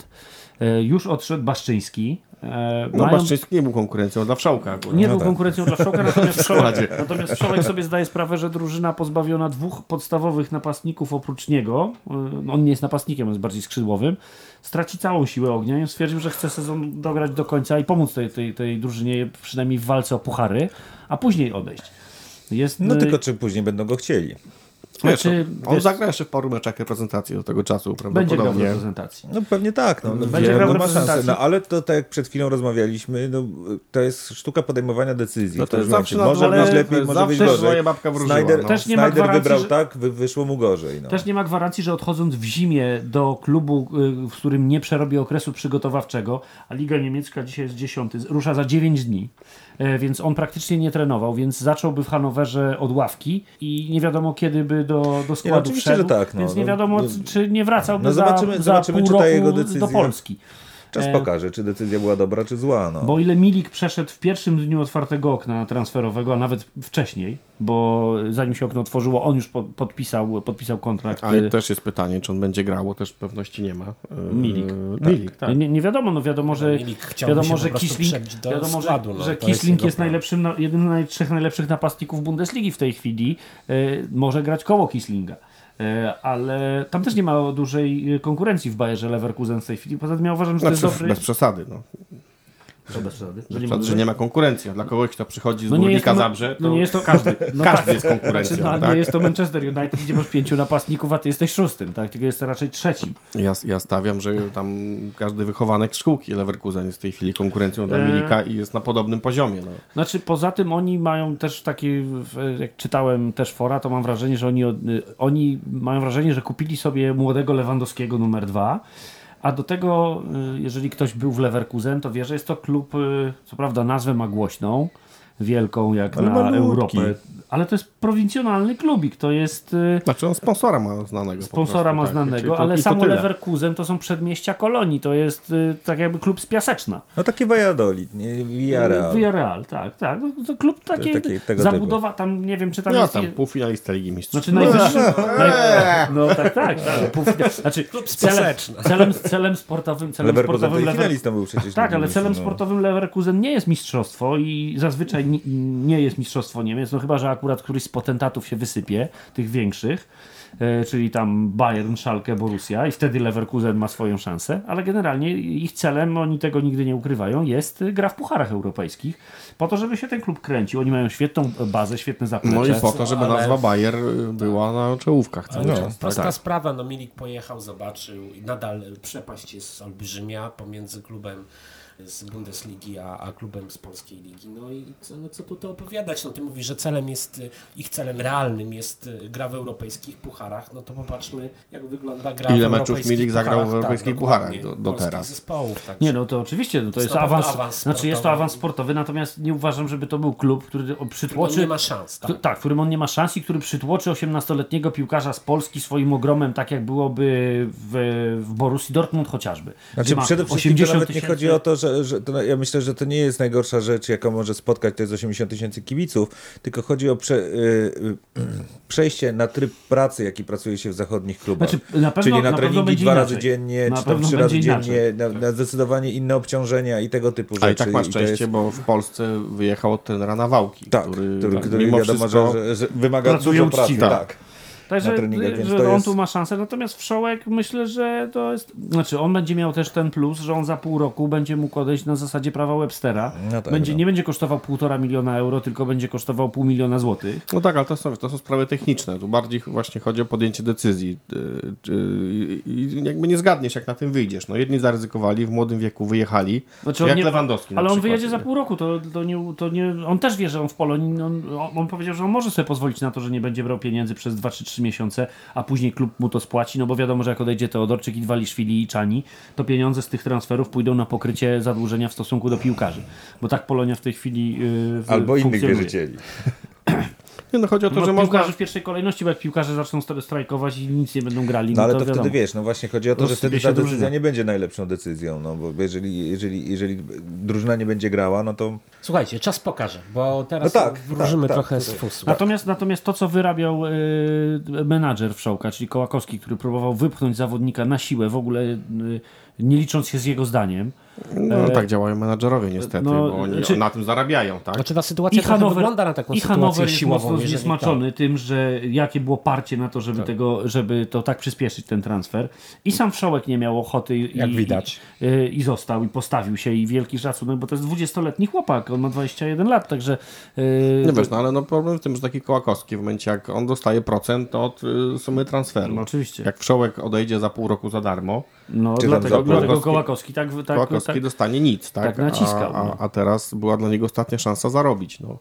E, Już odszedł Baszczyński. E, No mają- Baszczyński nie był konkurencją dla Wszołka akurat. Nie No był tak. konkurencją dla Wszołka, natomiast [LAUGHS] składzie. natomiast sobie zdaje sprawę, że drużyna pozbawiona dwóch podstawowych napastników oprócz niego, y, on nie jest napastnikiem, on jest bardziej skrzydłowym, straci całą siłę ognia i stwierdził, że chce sezon dograć do końca i pomóc tej, tej, tej drużynie przynajmniej w walce o puchary, a później odejść. Jest, No tylko czy później będą go chcieli. Znaczy, on wiesz- zagra jeszcze w paru meczach reprezentacji do tego czasu będzie grał w prawdopodobnie. reprezentacji. No pewnie tak, no, no, Będzie wie- grał no ma szansę. No ale to tak jak przed chwilą rozmawialiśmy, no, to jest sztuka podejmowania decyzji. No to jest zawsze może dole, być to lepiej, jest może być zawsze gorzej. swoje babka wróżyła, Snyder, no. Też nie ma Snyder gwarancji, wybrał że- tak, wy, wyszło mu gorzej. No. Też nie ma gwarancji, że odchodząc w zimie do klubu, y, w którym nie przerobi okresu przygotowawczego, a Liga Niemiecka dzisiaj jest 10, rusza za 9 dni, więc on praktycznie nie trenował, więc zacząłby w Hanowerze od ławki i nie wiadomo kiedy by do, do składu wszedł, że tak, no. więc nie No, wiadomo no, czy nie wracałby no zobaczymy- za, zobaczymy, za czy pół ta roku jego do decyzja- Polski. Czas e, pokaże, czy decyzja była dobra, czy zła. No. Bo o ile Milik przeszedł w pierwszym dniu otwartego okna transferowego, a nawet wcześniej, bo zanim się okno otworzyło, on już po, podpisał, podpisał kontrakt. Ale y, też jest pytanie, czy on będzie grał, bo też pewności nie ma. E, Milik. Milik, tak. Nie, nie wiadomo, no wiadomo, że wiadomo, że Kisling, wiadomo, składu, no, że jest Kisling jest plan. najlepszym, na- jednym z trzech najlepszych napastników Bundesligi w tej chwili. E, może grać koło Kislinga. E, ale tam też nie ma dużej e, konkurencji w Bayerze Leverkusen w tej chwili. Poza tym ja uważam, że to Znaczy, jest dobry... bez przesady. No. Co bez przesady? Że nie że nie ma konkurencji. Dla kogoś, kto przychodzi z No Górnika to, Zabrze, to no nie jest to każdy. [LAUGHS] No każdy tak. jest konkurencją. Znaczy, no, tak? Nie jest to Manchester United, gdzie masz pięciu napastników, a ty jesteś szóstym, tak? Tylko jest to raczej trzecim. Ja, ja stawiam, że tam każdy wychowanek szkółki Leverkusen jest w tej chwili konkurencją dla Eee. Milika i jest na podobnym poziomie. No. Znaczy, poza tym oni mają też taki, jak czytałem też fora, to mam wrażenie, że oni, y, oni mają wrażenie, że kupili sobie młodego Lewandowskiego numer dwa, a do tego, y, jeżeli ktoś był w Leverkusen, to wie, że jest to klub, y, co prawda nazwę ma głośną, wielką jak Ale na malutki. Europę, ale to jest prowincjonalny klubik, to jest... y, Znaczy on sponsora ma znanego. po Sponsora prostu, ma tak. Znanego, to- ale samo. Leverkusen to są przedmieścia Kolonii, to jest y, tak jakby klub z Piaseczna. no takie Valladolid, nie? Villarreal. Villarreal, tak, tak. No, to klub taki, taki- zabudowa, tam nie wiem czy tam No jest... tam półfinalista Ligi Mistrzów. Znaczy najwyższy... [LAUGHS] Naj... No tak, tak. tak [LAUGHS] półfina- znaczy, celem, Piaseczna. celem, celem sportowym... Celem Leverkusen sportowym Lever... finalistą był przecież. Tak, ale celem no. sportowym Leverkusen nie jest mistrzostwo i zazwyczaj ni- nie jest mistrzostwo Niemiec, no chyba, że akurat któryś z potentatów się wysypie, tych większych, e, czyli tam Bayern, Schalke, Borussia i wtedy Leverkusen ma swoją szansę, ale generalnie ich celem, oni tego nigdy nie ukrywają, jest gra w pucharach europejskich, po to, żeby się ten klub kręcił. Oni mają świetną bazę, świetne zaplecze. No i po to, żeby ale- nazwa Bayer była na czołówkach cały No. czas. Prosta tak. sprawa, no Milik pojechał, zobaczył i nadal przepaść jest olbrzymia pomiędzy klubem z Bundesligi a, a klubem z polskiej ligi. No i co, no co tu to opowiadać? No ty mówisz, że celem jest, y, ich celem realnym jest y, gra w europejskich pucharach, no to popatrzmy jak wygląda gra Ile w meczów europejskich Milik zagrał w pucharach. europejskich dokładnie, pucharach do- do teraz? zespołów, tak. Nie, no to oczywiście, no to jest awans, awans znaczy jest to sportowy. awans sportowy, natomiast nie uważam, żeby to był klub, który On przytłoczy... nie ma szans, tak. Tak. tak, którym on nie ma szans i który przytłoczy 18-letniego piłkarza z Polski swoim ogromem, tak jak byłoby w, w Borussii Dortmund chociażby. Znaczy przede wszystkim to 80 nawet nie tysięcy- chodzi o to, że, że to, ja myślę, że to nie jest najgorsza rzecz, jaką może spotkać, to jest 80 tysięcy kibiców, tylko chodzi o prze, y, y, przejście na tryb pracy, jaki pracuje się w zachodnich klubach. Znaczy, na pewno- Czyli na, na treningi dwa razy dziennie, Na czy tam trzy razy dziennie, na, na zdecydowanie inne obciążenia i tego typu rzeczy. A i tak ma szczęście, jest- bo w Polsce wyjechał od trenera Nawałki, Tak, który, który, tak, który mimo wiadomo, wszystko że, że, wymaga pracuje dużo pracy. uczciwie. Tak. Także, na treningach, więc że to on jest... tu ma szansę, natomiast Wszołek myślę, że to jest, znaczy on będzie miał też ten plus, że on za pół roku będzie mógł odejść na zasadzie prawa Webstera. No tak, będzie, no. Nie będzie kosztował półtora miliona euro, tylko będzie kosztował pół miliona złotych. No tak, ale to są, to są sprawy techniczne. Tu bardziej właśnie chodzi o podjęcie decyzji. Yy, yy, I jakby nie zgadniesz, jak na tym wyjdziesz. No jedni zaryzykowali, w młodym wieku wyjechali, Znaczy on jak nie- Lewandowski na Ale on przykład. wyjedzie za pół roku, to, to, nie, to nie. On też wie, że on w Polonii. On, on powiedział, że on może sobie pozwolić na to, że nie będzie brał pieniędzy przez 2 czy 3 miesiące, a później klub mu to spłaci. No bo wiadomo, że jak odejdzie Teodorczyk, Idwaliszwili i Czani, to pieniądze z tych transferów pójdą na pokrycie zadłużenia w stosunku do piłkarzy. Bo tak Polonia w tej chwili. Yy, Albo innych wierzycieli. [CLEARS THROAT] [CLEARS THROAT] Nie, no chodzi o to, No, że piłkarzy można... w pierwszej kolejności, bo jak piłkarze zaczną st- strajkować i nic nie będą grali, No ale to, wiadomo. wtedy wiesz, no właśnie chodzi o to, że wtedy ta decyzja drużyna. nie będzie najlepszą decyzją, no bo jeżeli, jeżeli, jeżeli drużyna nie będzie grała, no to Słuchajcie, czas pokaże, bo teraz No tak, wróżymy tak, tak, trochę z tutaj. fusu. Natomiast, natomiast to, co wyrabiał yy, menadżer Wszołka, czyli Kołakowski, który próbował wypchnąć zawodnika na siłę, w ogóle yy, nie licząc się z jego zdaniem. No tak działają menadżerowie niestety, no, bo oni znaczy- na tym zarabiają, tak? Znaczy ta sytuacja I Hanower, wygląda na taką i sytuację Hanower jest siłową. mocno zniesmaczony tym, że jakie było parcie na to, żeby, Tak. tego, żeby to tak przyspieszyć ten transfer. I sam Wszołek nie miał ochoty i, Jak i, widać. I, i został i postawił się i wielki szacunek, bo to jest 20-letni chłopak, on ma 21 lat, także yy, Nie wiesz, no ale no problem w tym, że taki Kołakowski w momencie jak on dostaje procent od y, sumy transferu. No, oczywiście. Jak Wszołek odejdzie za pół roku za darmo, no, Czy dlatego, dlatego Kołakowski- tak, tak, Kołakowski tak, dostanie nic, tak? tak naciskał, A, no. a, a teraz była dla niego ostatnia szansa zarobić. No.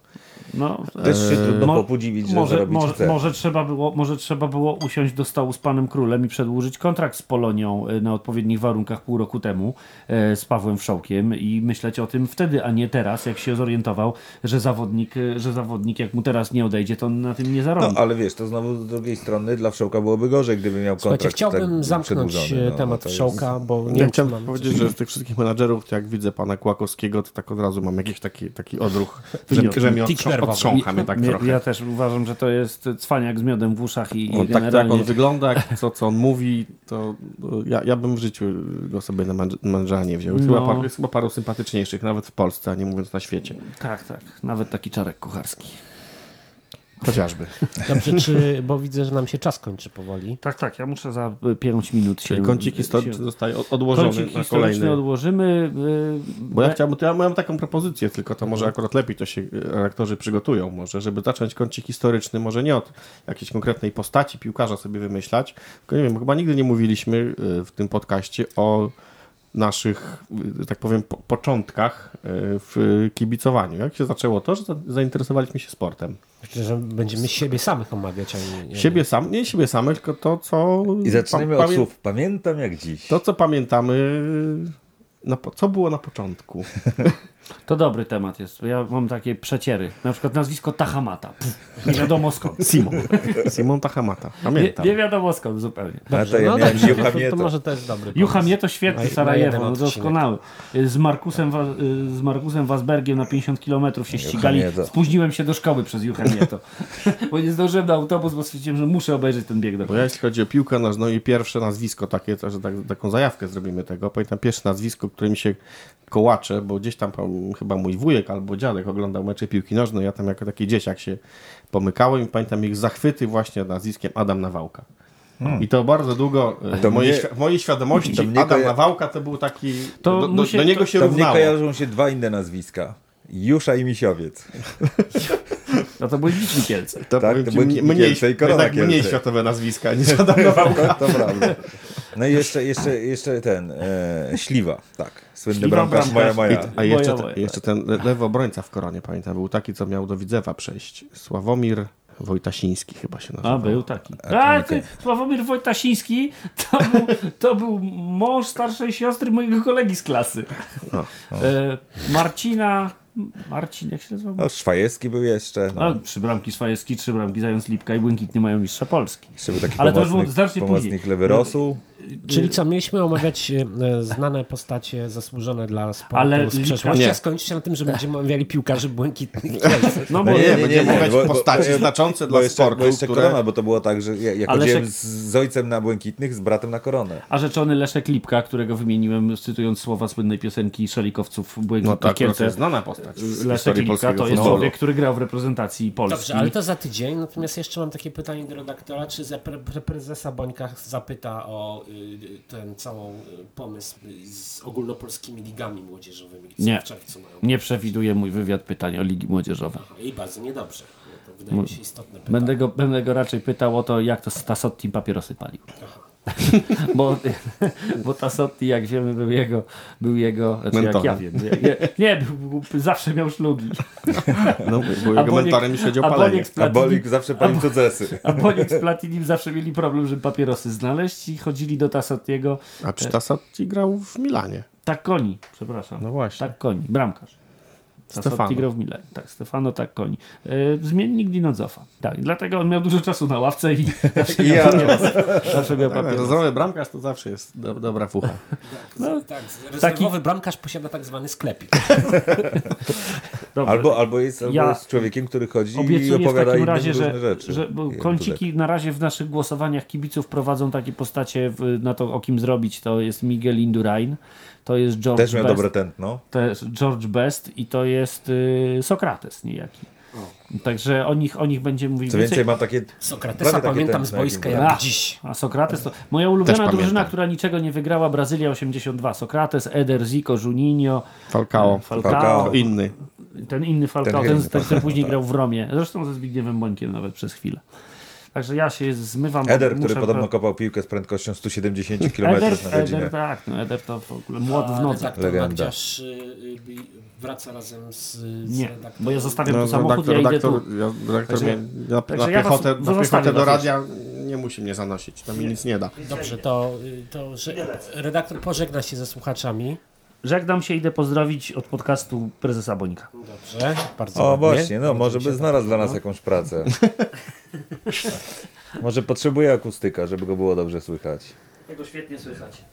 No, też się trudno Mo- że może, może, chce. może, trzeba było, może trzeba było usiąść do stołu z panem królem i przedłużyć kontrakt z Polonią e, na odpowiednich warunkach pół roku temu e, z Pawłem Wszołkiem i myśleć o tym wtedy, a nie teraz, jak się zorientował, że zawodnik, e, że zawodnik jak mu teraz nie odejdzie, to on na tym nie zarobi. No ale wiesz, to znowu z drugiej strony dla Wszołka byłoby gorzej, gdyby miał Słuchajcie, kontrakt chciałbym tak zamknąć e, no, temat jest- Wszołka, bo nie Ja wiem, mam powiedzieć, że z tych wszystkich menadżerów, jak widzę pana Kłakowskiego, to tak od razu mam jakiś taki, taki odruch, że, że otrzącha, nerwowy. otrzącha mnie tak Mnie- trochę. Ja też uważam, że to jest cwaniak z miodem w uszach i, i On, tak, tak jak generalnie... on wygląda, to co on mówi, to ja, ja bym w życiu go sobie na nie wziął. Chyba, No. paru, jest chyba paru sympatyczniejszych, nawet w Polsce, a nie mówiąc na świecie. Tak, tak. Nawet taki czarek kucharski. Chociażby. Dobrze, czy, bo widzę, że nam się czas kończy powoli. Tak, tak. Ja muszę za 5 minut Czyli się... kącik historyczny zostaje od- odłożony Kącik na kolejny. odłożymy. y, Bo ja chciałbym, to ja mam taką propozycję, tylko to może akurat lepiej to się e, redaktorzy przygotują, może, żeby zacząć kącik historyczny, może nie od jakiejś konkretnej postaci piłkarza sobie wymyślać, tylko nie wiem, chyba nigdy nie mówiliśmy e, w tym podcaście o naszych, e, tak powiem, po, początkach e, w kibicowaniu. Jak się zaczęło to, że za- zainteresowaliśmy się sportem. Myślę, że będziemy siebie samych omawiać, a nie... nie Siebie sam, nie siebie samych, tylko to, co... I zaczniemy pa- od słów. Pamiętam jak dziś. To, co pamiętamy, na, co było na początku. [LAUGHS] To dobry temat jest. Ja mam takie przeciery. Na przykład nazwisko Tahamata. Pff, nie wiadomo skąd. Simon. [LAUGHS] Simon Tahamata. Nie, Pamiętam. nie wiadomo skąd zupełnie. A to ja no dobrze, to, to może jest dobry pomysł. Juhamie to świetny Sarajewo, no doskonały. Z Markusem, z Markusem Wasbergiem na 50 km się ścigali. Spóźniłem się do szkoły przez Juhamieto. [LAUGHS] Bo nie zdążyłem na autobus, bo stwierdziłem, że muszę obejrzeć ten bieg do Bo ja jeśli chodzi o piłkę nożną i pierwsze nazwisko takie, to, że tak, taką zajawkę zrobimy tego. Pamiętam pierwsze nazwisko, które mi się kołacze, bo gdzieś tam chyba mój wujek albo dziadek oglądał mecze piłki nożnej, ja tam jako taki dzieciak się pomykałem i pamiętam ich zachwyty właśnie nazwiskiem Adam Nawałka. I to bardzo długo e, To w, mojej, mnie- w mojej świadomości to mnie Adam koja- Nawałka to był taki, To do, do, się- do niego się To mnie równało. kojarzą się dwa inne nazwiska. Jusza i Misiowiec. [LAUGHS] No to były Liczni Kielce. To Tak, były mniej, Kielce i Korona tak, mniej Kielce. światowe nazwiska [LAUGHS] niż Adam. To, to prawda. No i [LAUGHS] jeszcze, jeszcze, jeszcze ten, e, Śliwa, tak. Słynny Śliwa bramkarz, moja, bramkarz. moja. A jeszcze, Moja, moja. jeszcze ten le- lewy obrońca w koronie, pamiętam, był taki, co miał do Widzewa przejść. Sławomir Wojtasiński chyba się nazywał. A, był taki. A, ty, Sławomir Wojtasiński to był, to był mąż starszej siostry mojego kolegi z klasy. E, Marcina... Marcin, jak się nazywał? No, Szwajewski był jeszcze. No. A, trzy bramki Swajewski, trzy bramki Zając Lipka i Błękitny mają mistrza Polski. Jeszcze był taki Ale to już było znacznie pomocnik później. lewy Rosu. Czyli co, mieliśmy omawiać e, znane postacie zasłużone dla sportu Ale z przeszłości, a skończy się na tym, że będziemy omawiali piłkarzy błękitnych Kielce. [LAUGHS] No, No bo nie, nie, nie, będziemy mówić bo- bo- postaci bo- znaczące bo dla jeszcze, sportu, Bo jeszcze które- korona, bo to było tak, że ja, ja Ale chodziłem szek- z, z ojcem na Błękitnych, z bratem na koronę. A rzeczony Leszek Lipka, którego wymieniłem, cytując słowa słynnej piosenki Szelikowców No Błękitnych tak, to jest znana postać. Leszek historii Lipka to jest futbolu. człowiek, który grał w reprezentacji Polski. Dobrze, ale to za tydzień. Natomiast jeszcze mam takie pytanie do redaktora, czy prezesa Bońka zapyta o y, ten całą y, pomysł y, z ogólnopolskimi ligami młodzieżowymi, co Nie. w czerwcu mają. Nie przewiduje mój wywiad pytań o Ligi Młodzieżowe. Aha, I bardzo niedobrze. No to wydaje mi się istotne pytanie. Będę go, będę go raczej pytał o to, jak to Tassotti papierosy palił. [LAUGHS] bo, bo Tassotti, jak wiemy, był jego, był jego znaczy jak ja wiem, nie, nie, był, zawsze miał szlugi. [LAUGHS] No, jego mentorem siedział a palenie. A Bolik zawsze palił cudzesy. a [LAUGHS] Boniek z Platinim zawsze mieli problem, żeby papierosy znaleźć i chodzili do Tassottiego. A czy Tassotti grał w Milanie? Tak koni, przepraszam. No właśnie. Tak koni, bramkarz. Stefano. grał w. Tak, Stefano tak koni. E, zmiennik Dinozofa. Tak, dlatego on miał dużo czasu na ławce i [LAUGHS] zawsze ja. Zawsze miał Tak, zdrowy bramkarz to zawsze jest do, dobra fucha. No, tak, rezerwowy bramkarz posiada tak zwany sklepik. [LAUGHS] Albo, albo, jest, albo Ja jest człowiekiem, który chodzi i Obiecuję w opowiada takim innym razie, różne że, rzeczy. że bo kąciki na razie w naszych głosowaniach kibiców prowadzą takie postacie w, na to, o kim zrobić. To jest Miguel Indurain, to jest George Też miał Best, dobre tętno. to jest George Best i to jest y, Sokrates niejaki. Także o nich, o nich będziemy mówić Co więcej, ma takie... Sokratesa pamiętam tętno, z boiska jak dziś. A Sokrates to. Moja ulubiona drużyna, która niczego nie wygrała, Brazylia 82. Sokrates, Eder, Zico, Juninho, Falcao. Falcao, Falcao. To inny. ten inny Falcao, Ten ten, inny ten, który później grał w Romie. Zresztą ze Zbigniewem Bońkiem nawet przez chwilę. Także ja się zmywam. Eder, który muszę- podobno kopał piłkę z prędkością 170 km Eder, na godzinę. Eder, tak, no Eder to w ogóle młot w nodze. redaktor Legenda. Magdziarz y, y, wraca razem z, z Nie, redaktorem. bo ja zostawiam No, tu samochód, redaktor, ja idę redaktor, tu. ja, redaktor Także- mnie, na, także na ja was- piechotę, na piechotę do radia nie musi mnie zanosić. To mi nic nie da. Dobrze, to, y, to że redaktor pożegna się ze słuchaczami. Żegnam się, idę pozdrowić od podcastu prezesa Bońka. Dobrze, bardzo O ładnie. właśnie, no może by znalazł tak- dla nas no. jakąś pracę. [LAUGHS] może potrzebuje akustyka, żeby go było dobrze słychać. Tego świetnie słychać.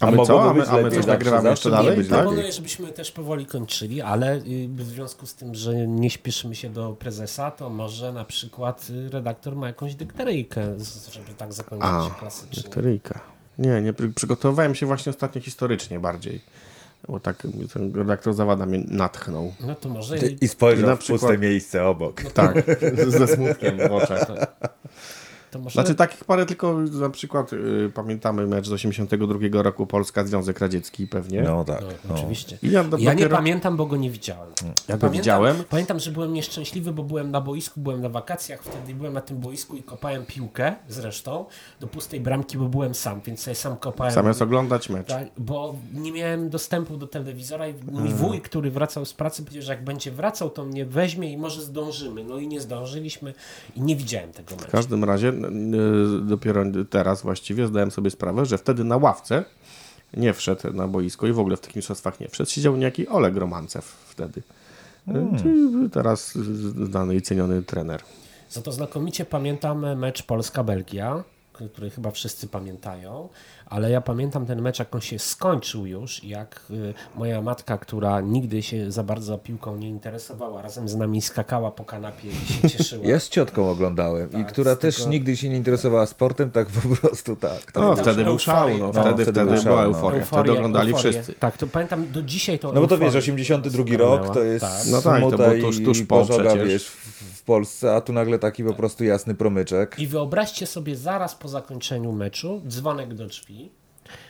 A A my co? mogłoby A my, być a my lepiej coś nagrywamy jeszcze dalej? być Tak? Proponuję, żebyśmy też powoli kończyli, ale y, w związku z tym, że nie śpieszymy się do prezesa, to może na przykład y, redaktor ma jakąś dykteryjkę, żeby tak zakończyć A, klasycznie. Dykteryjka. Nie, nie, przy- przygotowywałem się właśnie ostatnio historycznie bardziej. Bo tak ten redaktor Zawada mnie natchnął. No to może I spojrzał Na w puste przykład- miejsce obok. Tak, ze smutkiem w oczach. [LAUGHS] to może Znaczy takich parę tylko, na przykład y, pamiętamy mecz z 82 roku Polska Związek Radziecki pewnie. No tak. no, No. oczywiście. I ja, do, Ja nie dopiero, pamiętam, bo go nie widziałem. ja go Pamiętam, widziałem. Pamiętam, że byłem nieszczęśliwy, bo byłem na boisku, byłem na wakacjach, wtedy byłem na tym boisku i kopałem piłkę zresztą do pustej bramki, bo byłem sam, więc sobie sam kopałem. Zamiast oglądać mecz. Tak, bo nie miałem dostępu do telewizora i mój Mm. wuj, który wracał z pracy, powiedział, że jak będzie wracał, to mnie weźmie i może zdążymy. No i nie zdążyliśmy i nie widziałem tego W meczu. każdym razie dopiero teraz właściwie zdałem sobie sprawę, że wtedy na ławce nie wszedł na boisko i w ogóle w takich mistrzostwach nie wszedł. Siedział niejaki Oleg Romancew wtedy. Czyli teraz znany i ceniony trener. Za to znakomicie pamiętam mecz Polska-Belgia, który chyba wszyscy pamiętają, ale ja pamiętam ten mecz, jak on się skończył już, jak y, moja matka, która nigdy się za bardzo piłką nie interesowała, razem z nami skakała po kanapie i się cieszyła. Ja z ciotką oglądałem i Tak, która z też tego- nigdy się nie interesowała sportem, tak po prostu tak. To No, wtedy był szał, no, No, wtedy, wtedy wtedy był była no. euforia, wtedy oglądali euforię. wszyscy. Tak, to pamiętam do dzisiaj to No bo to wiesz, 82 wspominała. rok to jest Tak. No tak, to było tuż- i tuż po przecież. wiesz, Polsce, a tu nagle taki po prostu jasny promyczek. I wyobraźcie sobie zaraz po zakończeniu meczu dzwonek do drzwi.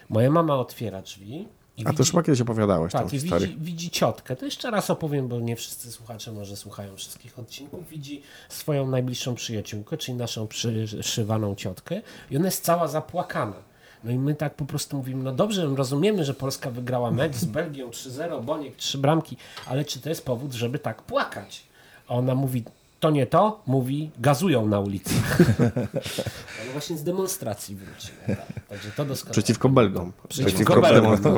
Moja mama otwiera drzwi. I A to widzi, już chyba kiedyś opowiadałeś tak, historię. widzi, widzi ciotkę. To jeszcze raz opowiem, bo nie wszyscy słuchacze może słuchają wszystkich odcinków. Widzi swoją najbliższą przyjaciółkę, czyli naszą przyszywaną ciotkę i ona jest cała zapłakana. No i my tak po prostu mówimy, no dobrze, rozumiemy, że Polska wygrała mecz z Belgią 3-0, Boniek 3 bramki, ale czy to jest powód, żeby tak płakać? A ona mówi, to nie to, mówi, gazują na ulicy. [LAUGHS] Ale właśnie z demonstracji wróciła. Tak. Także to doskonale. Przeciwko Belgom. Przeciwko Belgom, to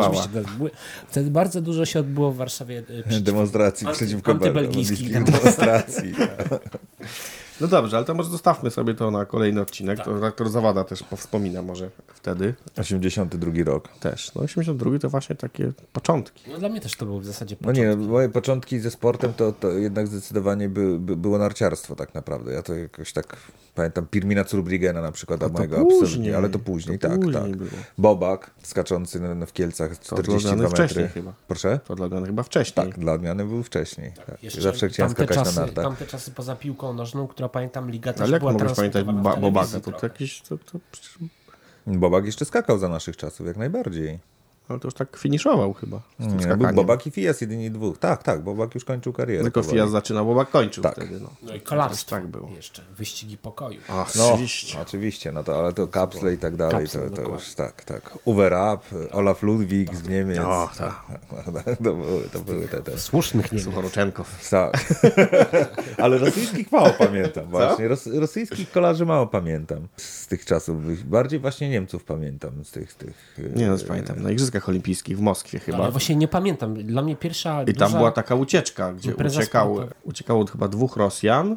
były- Wtedy bardzo dużo się odbyło w Warszawie e, przeciwko Demonstracji przeciwko antybelgijskich belgijskich demonstracji. [LAUGHS] No dobrze, ale to może zostawmy sobie to na kolejny odcinek. To redaktor Zawada też powspomina może wtedy 82 rok. też. No 82 to właśnie takie początki. No dla mnie też to był w zasadzie No początek. nie, no, moje początki ze sportem to, to jednak zdecydowanie by, by, było narciarstwo tak naprawdę. Ja to jakoś tak pamiętam Pirmina Curbrigena na przykład, a mojego później. absolutnie, ale to później, To tak, później tak. było. Bobak skaczący na, na w Kielcach 42 odmiany metry. wcześniej chyba. Proszę? To dla odmiany chyba wcześniej. Tak, dla odmiany był wcześniej. Tak. Jeszcze Zawsze chciałem skakać czasy, na nartach. Tamte czasy poza piłką nożną, która pamiętam liga też Ale jak była pamiętać Bobaka? To, to jakiś... To, to, Bobak jeszcze skakał za naszych czasów, jak najbardziej. Ale to już tak finiszował chyba. Z tym Nie, był. Bobak i Fijas jedyni dwóch. Tak, tak, Bobak już kończył karierę. Tylko. Fijas zaczynał, Bobak kończył Tak. wtedy. No. No i kolarstwo Tak było. jeszcze, wyścigi pokoju. Ach, No, oczywiście. oczywiście, no to, ale to kapsle i tak dalej, Kapsle, to, to już tak, tak. Uwe Rapp, Olaf Ludwig z Niemiec. O, tak. [LAUGHS] To były, to były te, te. Słusznych nie Suchoroczenkow. Tak. [LAUGHS] Ale rosyjskich mało pamiętam właśnie. Ros, rosyjskich kolarzy mało pamiętam z tych czasów. Bardziej właśnie Niemców pamiętam z tych... tych Nie no, pamiętam. Na Igrzyskach Olimpijskich w Moskwie chyba. Ale właśnie nie pamiętam. Dla mnie pierwsza I tam była taka ucieczka, gdzie sportowa. uciekało chyba dwóch Rosjan,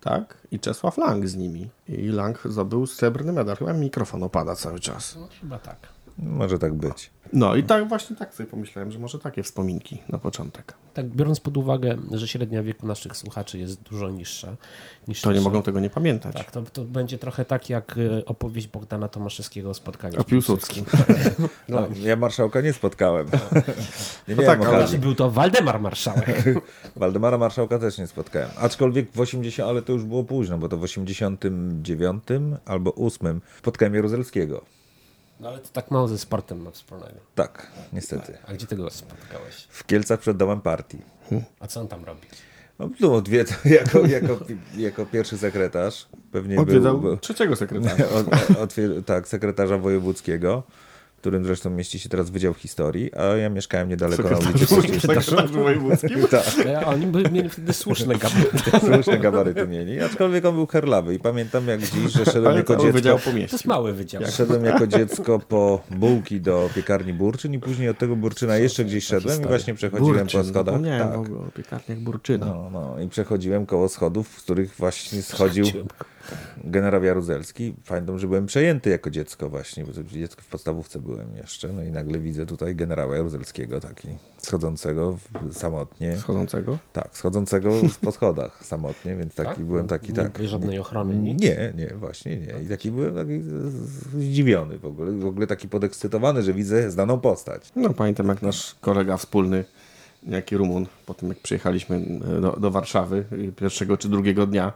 tak? I Czesław Lang z nimi. I Lang zdobył srebrny medal. Chyba mikrofon opada cały czas. No, chyba tak. Może tak być. No i tak właśnie tak sobie pomyślałem, że może takie wspominki na początek. Tak, biorąc pod uwagę, że średnia wieku naszych słuchaczy jest dużo niższa niż To nie mogą tego nie pamiętać. Tak, to, to będzie trochę tak jak e, opowieść Bogdana Tomaszewskiego o spotkaniu O Piłsudskim. [LAUGHS] No, ja marszałka nie spotkałem. [LAUGHS] Nie No tak, ale- był to Waldemar Marszałek. [LAUGHS] Waldemara Marszałka też nie spotkałem. Aczkolwiek w 80, ale to już było późno, bo to w 89 albo 8 spotkałem Jaruzelskiego. No ale to tak mało ze sportem ma wspólnego. Tak, niestety. A gdzie ty go spotkałeś? W Kielcach przed domem partii. A co on tam robi? No, no odwiedza jako, jako, jako pierwszy sekretarz. Pewnie Odwiedzał był, był trzeciego sekretarza. [LAUGHS] od, otwier- tak, sekretarza wojewódzkiego, którym zresztą mieści się teraz Wydział Historii, a ja mieszkałem niedaleko na ulicy wojewódzkim. [LAUGHS] Tak, No, a oni by mieli wtedy słuszne gabaryty. [LAUGHS] słuszne gabaryty mieli. Aczkolwiek on był herlawy i pamiętam jak dziś, że szedłem Ale jako to wydział dziecko... To pomieścił. jest mały wydział. Szedłem jako dziecko po bułki do piekarni Burczyn i później od tego Burczyna jeszcze gdzieś szedłem i właśnie przechodziłem po Burczyn, schodach. zapomniałem Tak. w ogóle o piekarniach Burczyna. No, no i przechodziłem koło schodów, z których właśnie schodził generał Jaruzelski. Pamiętam, że byłem przejęty jako dziecko właśnie, bo dziecko w podstawówce byłem jeszcze. No i nagle widzę tutaj generała Jaruzelskiego, taki schodzącego samotnie. Schodzącego. Tak, schodzącego po schodach samotnie, więc taki byłem taki, Nie tak. było żadnej ochrony, nic? Nie, nie, właśnie nie. I taki byłem taki zdziwiony w ogóle, w ogóle taki podekscytowany, że widzę znaną postać. No pamiętam jak nasz kolega wspólny, jaki Rumun, po tym jak przyjechaliśmy e, do, do Warszawy pierwszego czy drugiego dnia,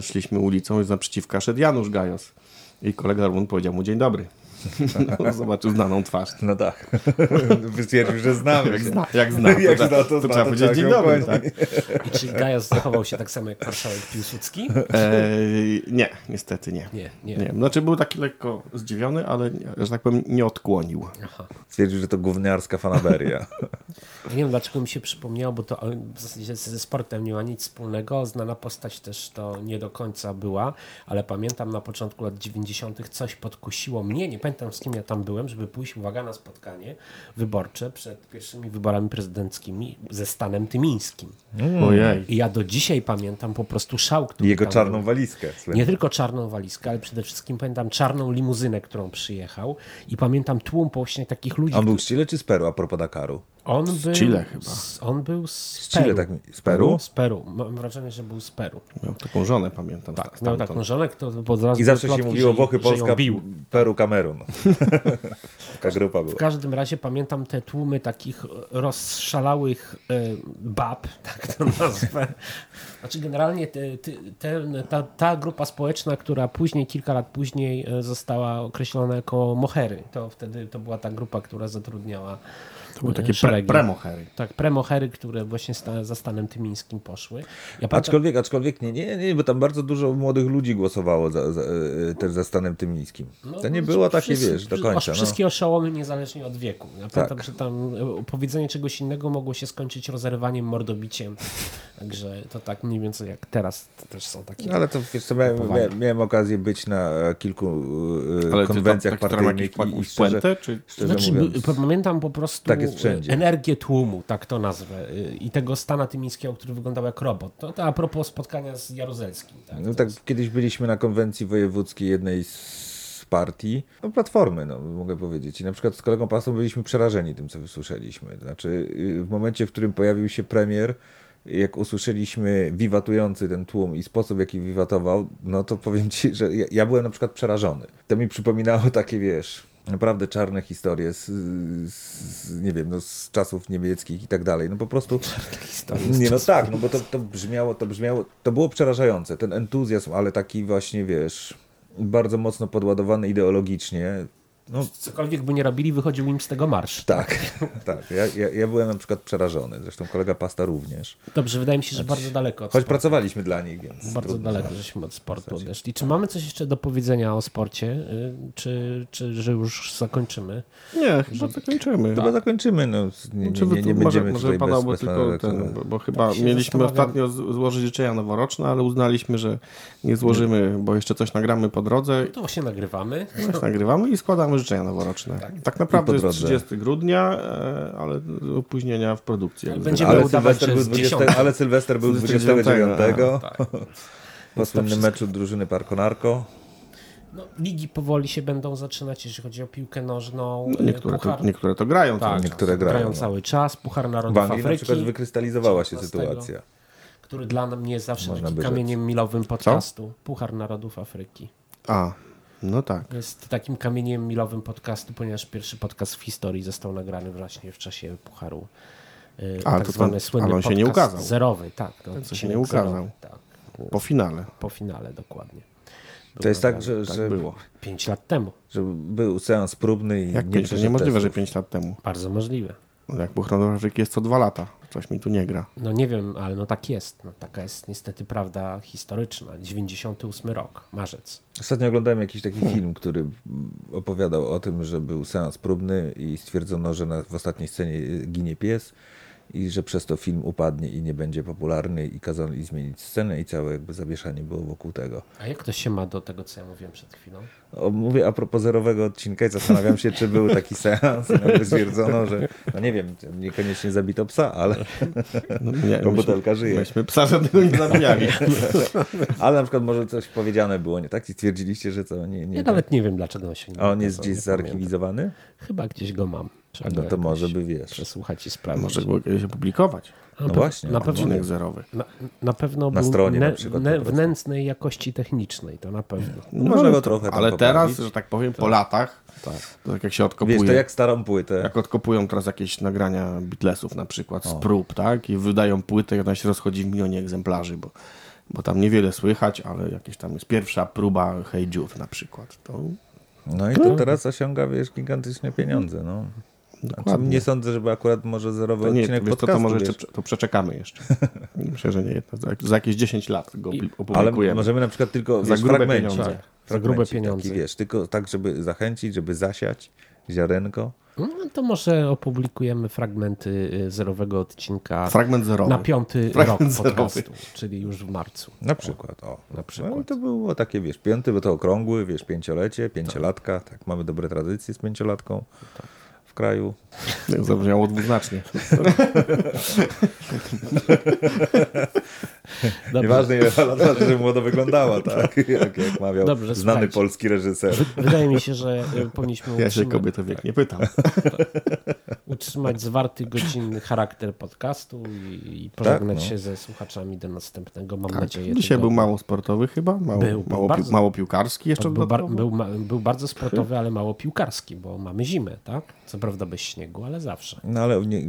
szliśmy ulicą i naprzeciwka szedł Janusz Gajos. I kolega Rumun powiedział mu dzień dobry. No, [LAUGHS] zobaczył znaną twarz. No tak. [LAUGHS] Stwierdził, że znamy Jak zna, jak zna, [LAUGHS] to, Jak trzeba- zna, to to zna, trzeba to powiedzieć dzień dobry. Tak? I czy Gajos zachował się tak samo jak marszałek Piłsudski? Eee, nie, niestety nie. Nie, nie. Nie, znaczy był taki lekko zdziwiony, ale nie- że tak powiem nie odkłonił. Aha. Stwierdził, że to gówniarska fanaberia. Nie wiem dlaczego mi się przypomniało, bo to w zasadzie ze sportem nie ma nic wspólnego. Znana postać też to nie do końca była, ale pamiętam na początku lat 90. coś podkusiło mnie, nie pamiętam z kim ja tam byłem, żeby pójść, uwaga, na spotkanie wyborcze przed pierwszymi wyborami prezydenckimi ze Stanem Tymińskim. Ojej. I ja do dzisiaj pamiętam po prostu szał, który Jego tam czarną był. walizkę. Nie tylko czarną walizkę, ale przede wszystkim pamiętam czarną limuzynę, którą przyjechał i pamiętam tłum właśnie takich ludzi. On był z Chile czy z Peru a propos Dakaru? On był Chile chyba. Z, on był z, z Chile, Peru. tak mi- z Peru? Z Peru. Mam wrażenie, że był z Peru. Miał taką żonę, pamiętam. Tak, miał taką żonę, kto bo od razu I zawsze się mówiło Włochy, Polska, bił. Peru, Kamerun. [LAUGHS] Taka grupa była. W każdym razie pamiętam te tłumy takich rozszalałych e, bab, [LAUGHS] tak to nazwę. Znaczy generalnie te, te, ta, ta grupa społeczna, która później, kilka lat później e, została określona jako mohery. To wtedy to była ta grupa, która zatrudniała To były e, takie pre, szeregi. premohery. Tak, premohery, które właśnie sta, za Stanem Tymińskim poszły. Ja pamiętam, Aczkolwiek, aczkolwiek nie, nie, nie, bo tam bardzo dużo młodych ludzi głosowało za, za, e, też za Stanem Tymińskim. No, to nie znaczy, było takie, wszyscy- wiesz, do końca. No. Wszystkie oszołomy niezależnie od wieku. Ja pamiętam, Tak. że tam e, powiedzenie czegoś innego mogło się skończyć rozerwaniem, mordobiciem. Także to tak mniej więcej jak teraz to też są takie. No, ale to wiesz co, miałem, miałem, miałem okazję być na e, kilku e, Ale ty konwencjach to, tak, partyjnych i, i szczerze, puentę, czy... szczerze Znaczy, mówiąc, pamiętam po prostu. Wszędzie. energię tłumu, tak to nazwę. Y, I tego Stana Tymińskiego, który wyglądał jak robot. To, to a propos spotkania z Jaruzelskim. Tak? No tak, kiedyś byliśmy na konwencji wojewódzkiej jednej z partii, no Platformy, no, mogę powiedzieć. I na przykład z kolegą Pasą byliśmy przerażeni tym, co wysłyszeliśmy. Znaczy, y, w momencie, w którym pojawił się premier, jak usłyszeliśmy wiwatujący ten tłum i sposób, w jaki wiwatował, no to powiem ci, że ja, ja byłem na przykład przerażony. To mi przypominało takie, wiesz, naprawdę czarne historie z, z nie wiem, no, z czasów niemieckich i tak dalej. No po prostu... [LAUGHS] Nie, no tak, no bo to, to brzmiało, to brzmiało, to było przerażające, ten entuzjazm, ale taki właśnie, wiesz, bardzo mocno podładowany ideologicznie. No Cokolwiek by nie robili, wychodził im z tego marsz. tak, [LAUGHS] tak. Ja, ja, ja byłem na przykład przerażony, zresztą kolega Pasta również. Dobrze, wydaje mi się, że bardzo daleko od Choć sportu. pracowaliśmy dla nich, więc... Bardzo trudno. daleko żeśmy od sportu odeszli. Czy mamy coś jeszcze do powiedzenia o sporcie? Y, Czy, czy że już zakończymy? Nie, chyba zakończymy. Chyba zakończymy, no, nie, nie, nie, nie może, będziemy może tutaj padało bez, bez tylko bez- ten, bo, bo chyba Tak mieliśmy ostatnio złożyć życzenia noworoczne, ale uznaliśmy, że nie złożymy, bo jeszcze coś nagramy po drodze. To właśnie nagrywamy. Coś nagrywamy i składamy życzenia noworoczne. Tak, naprawdę I po jest drodze. 30 grudnia, e, ale opóźnienia w produkcji. jak Będziemy Ale udawać, Sylwester, był jest 20, 10. ale Sylwester był 29, 29 Tak. po słynnym meczu drużyny Parko Narko. No, ligi powoli się będą zaczynać, jeżeli chodzi o piłkę nożną. zwykle. Y, Niektóre, to, Puchar, niektóre to grają. tak, cały czas. niektóre grają, no. cały czas. Puchar W Narodów Anglii na Afryki, przykład wykrystalizowała się 19, sytuacja. który dla mnie jest zawsze rzec. kamieniem milowym podcastu. Puchar Narodów Afryki. A, no tak. Jest takim kamieniem milowym podcastu, ponieważ pierwszy podcast w historii został nagrany właśnie w czasie Pucharu. Y, A, tak to zwany ten- słynny ale on się podcast nie ukazał. Zerowy, tak. To co się nie ukazał. zerowy, Tak, Po finale. po finale dokładnie. Był To jest tak, że, Tak że, było. Pięć lat temu. że był seans próbny i Jak nie pięć, to niemożliwe, że. 5 lat temu. Bardzo możliwe. No Jak Buch Narodów Afryki jest co dwa lata. Coś mi tu nie gra. No nie wiem, ale no tak jest. No, taka jest niestety prawda historyczna. 98 rok, marzec. Ostatnio oglądałem jakiś taki film, który opowiadał o tym, że był seans próbny i stwierdzono, że na, w ostatniej scenie ginie pies i że przez to film upadnie i nie będzie popularny i kazali zmienić scenę i całe jakby zawieszanie było wokół tego. A jak to się ma do tego, co ja mówiłem przed chwilą? O, mówię a propos zerowego odcinka i zastanawiam się, czy był taki [LAUGHS] seans i nagle stwierdzono, że no nie wiem, niekoniecznie zabito psa, ale, [LAUGHS] No, nie, bo butelka żyje. Myśmy psa żadnego nie zabijali. [LAUGHS] Ale na przykład może coś powiedziane było nie tak i stwierdziliście, że co, nie, nie Ja nawet nie wiem, dlaczego on się nie A on jest gdzieś zarchiwizowany? Chyba gdzieś go mam. Trzeba No to jakoś może by wiesz. Przesłuchać i sprawdzić. Może było kiedyś opublikować. No pew- właśnie, Na no pewno, Odcinek zerowy. na, na pewno Na był stronie ne, na przykład ne, po prostu. w nędznej jakości technicznej, to na pewno. No, Można go trochę tam Ale teraz, że tak powiem, po latach, to tak jak się odkopuje. Wiesz, to jak starą płytę. Jak odkopują teraz jakieś nagrania Beatlesów na przykład z prób, tak? I wydają płytę i ona się rozchodzi w milionie egzemplarzy, bo, bo tam niewiele słychać, ale jakieś tam jest pierwsza próba Hey Jude na przykład. To No i to teraz osiąga, wiesz, gigantyczne pieniądze, no. Znaczy, Dokładnie. nie sądzę, żeby akurat może zerowy to nie, odcinek wiesz, to, podcastu, to może wiesz. jeszcze to przeczekamy jeszcze. [LAUGHS] Myślę, że nie. Za, za jakieś 10 lat go I- Ale opublikujemy. możemy na przykład tylko Za wiesz, grube fragmencik. pieniądze. Tak, za grube pieniądze. Taki, wiesz, tylko tak, żeby zachęcić, żeby zasiać ziarenko. No to może opublikujemy fragmenty y, zerowego odcinka Fragment zerowy. na piąty Fragment rok zerowy. podcastu, czyli już w marcu. Na przykład, o. na przykład. No i to było takie, wiesz, piąty, bo to okrągły, wiesz, pięciolecie, pięciolatka, tak, mamy dobre tradycje z pięciolatką w kraju. Zabrzmiało dwuznacznie. [LAUGHS] [LAUGHS] Dobrze. Nieważne ile lat, lat, że młodo wyglądała, [LAUGHS] tak, jak, jak mawiał Dobrze, znany słuchajcie. polski reżyser. Wydaje mi się, że y, powinniśmy Ja się utrzymać, kobiety wiek nie pytam. [LAUGHS] utrzymać zwarty, godzinny charakter podcastu i, i pożegnać no. się ze słuchaczami do następnego, mam Tak. nadzieję. Dzisiaj był tygodnia. mało sportowy chyba, mało, Był, był mało, bardzo. mało piłkarski jeszcze Był, bar, był, ma- był bardzo sportowy, ale mało piłkarski, bo mamy zimę, tak? Co prawda bez śniegu, ale zawsze. No ale w, nie,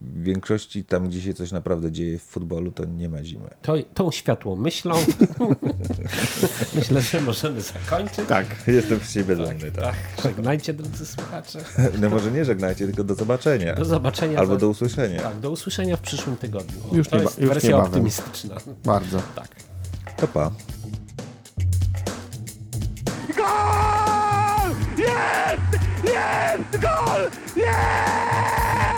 w większości tam, gdzie się coś naprawdę dzieje w futbolu, to nie ma zimy. To, tą światłą myślą [LAUGHS] myślę, że możemy zakończyć. Tak. Jestem z siebie dumny, tak. Żegnajcie, drodzy słuchacze. No może nie żegnajcie, tylko do zobaczenia. Do zobaczenia. Albo za- do usłyszenia. Tak, do usłyszenia w przyszłym tygodniu. O, Już to nieba- jest już wersja niebawem. optymistyczna. Bardzo. Tak. To pa. Gol! Jest! Jest! Gol! Jest!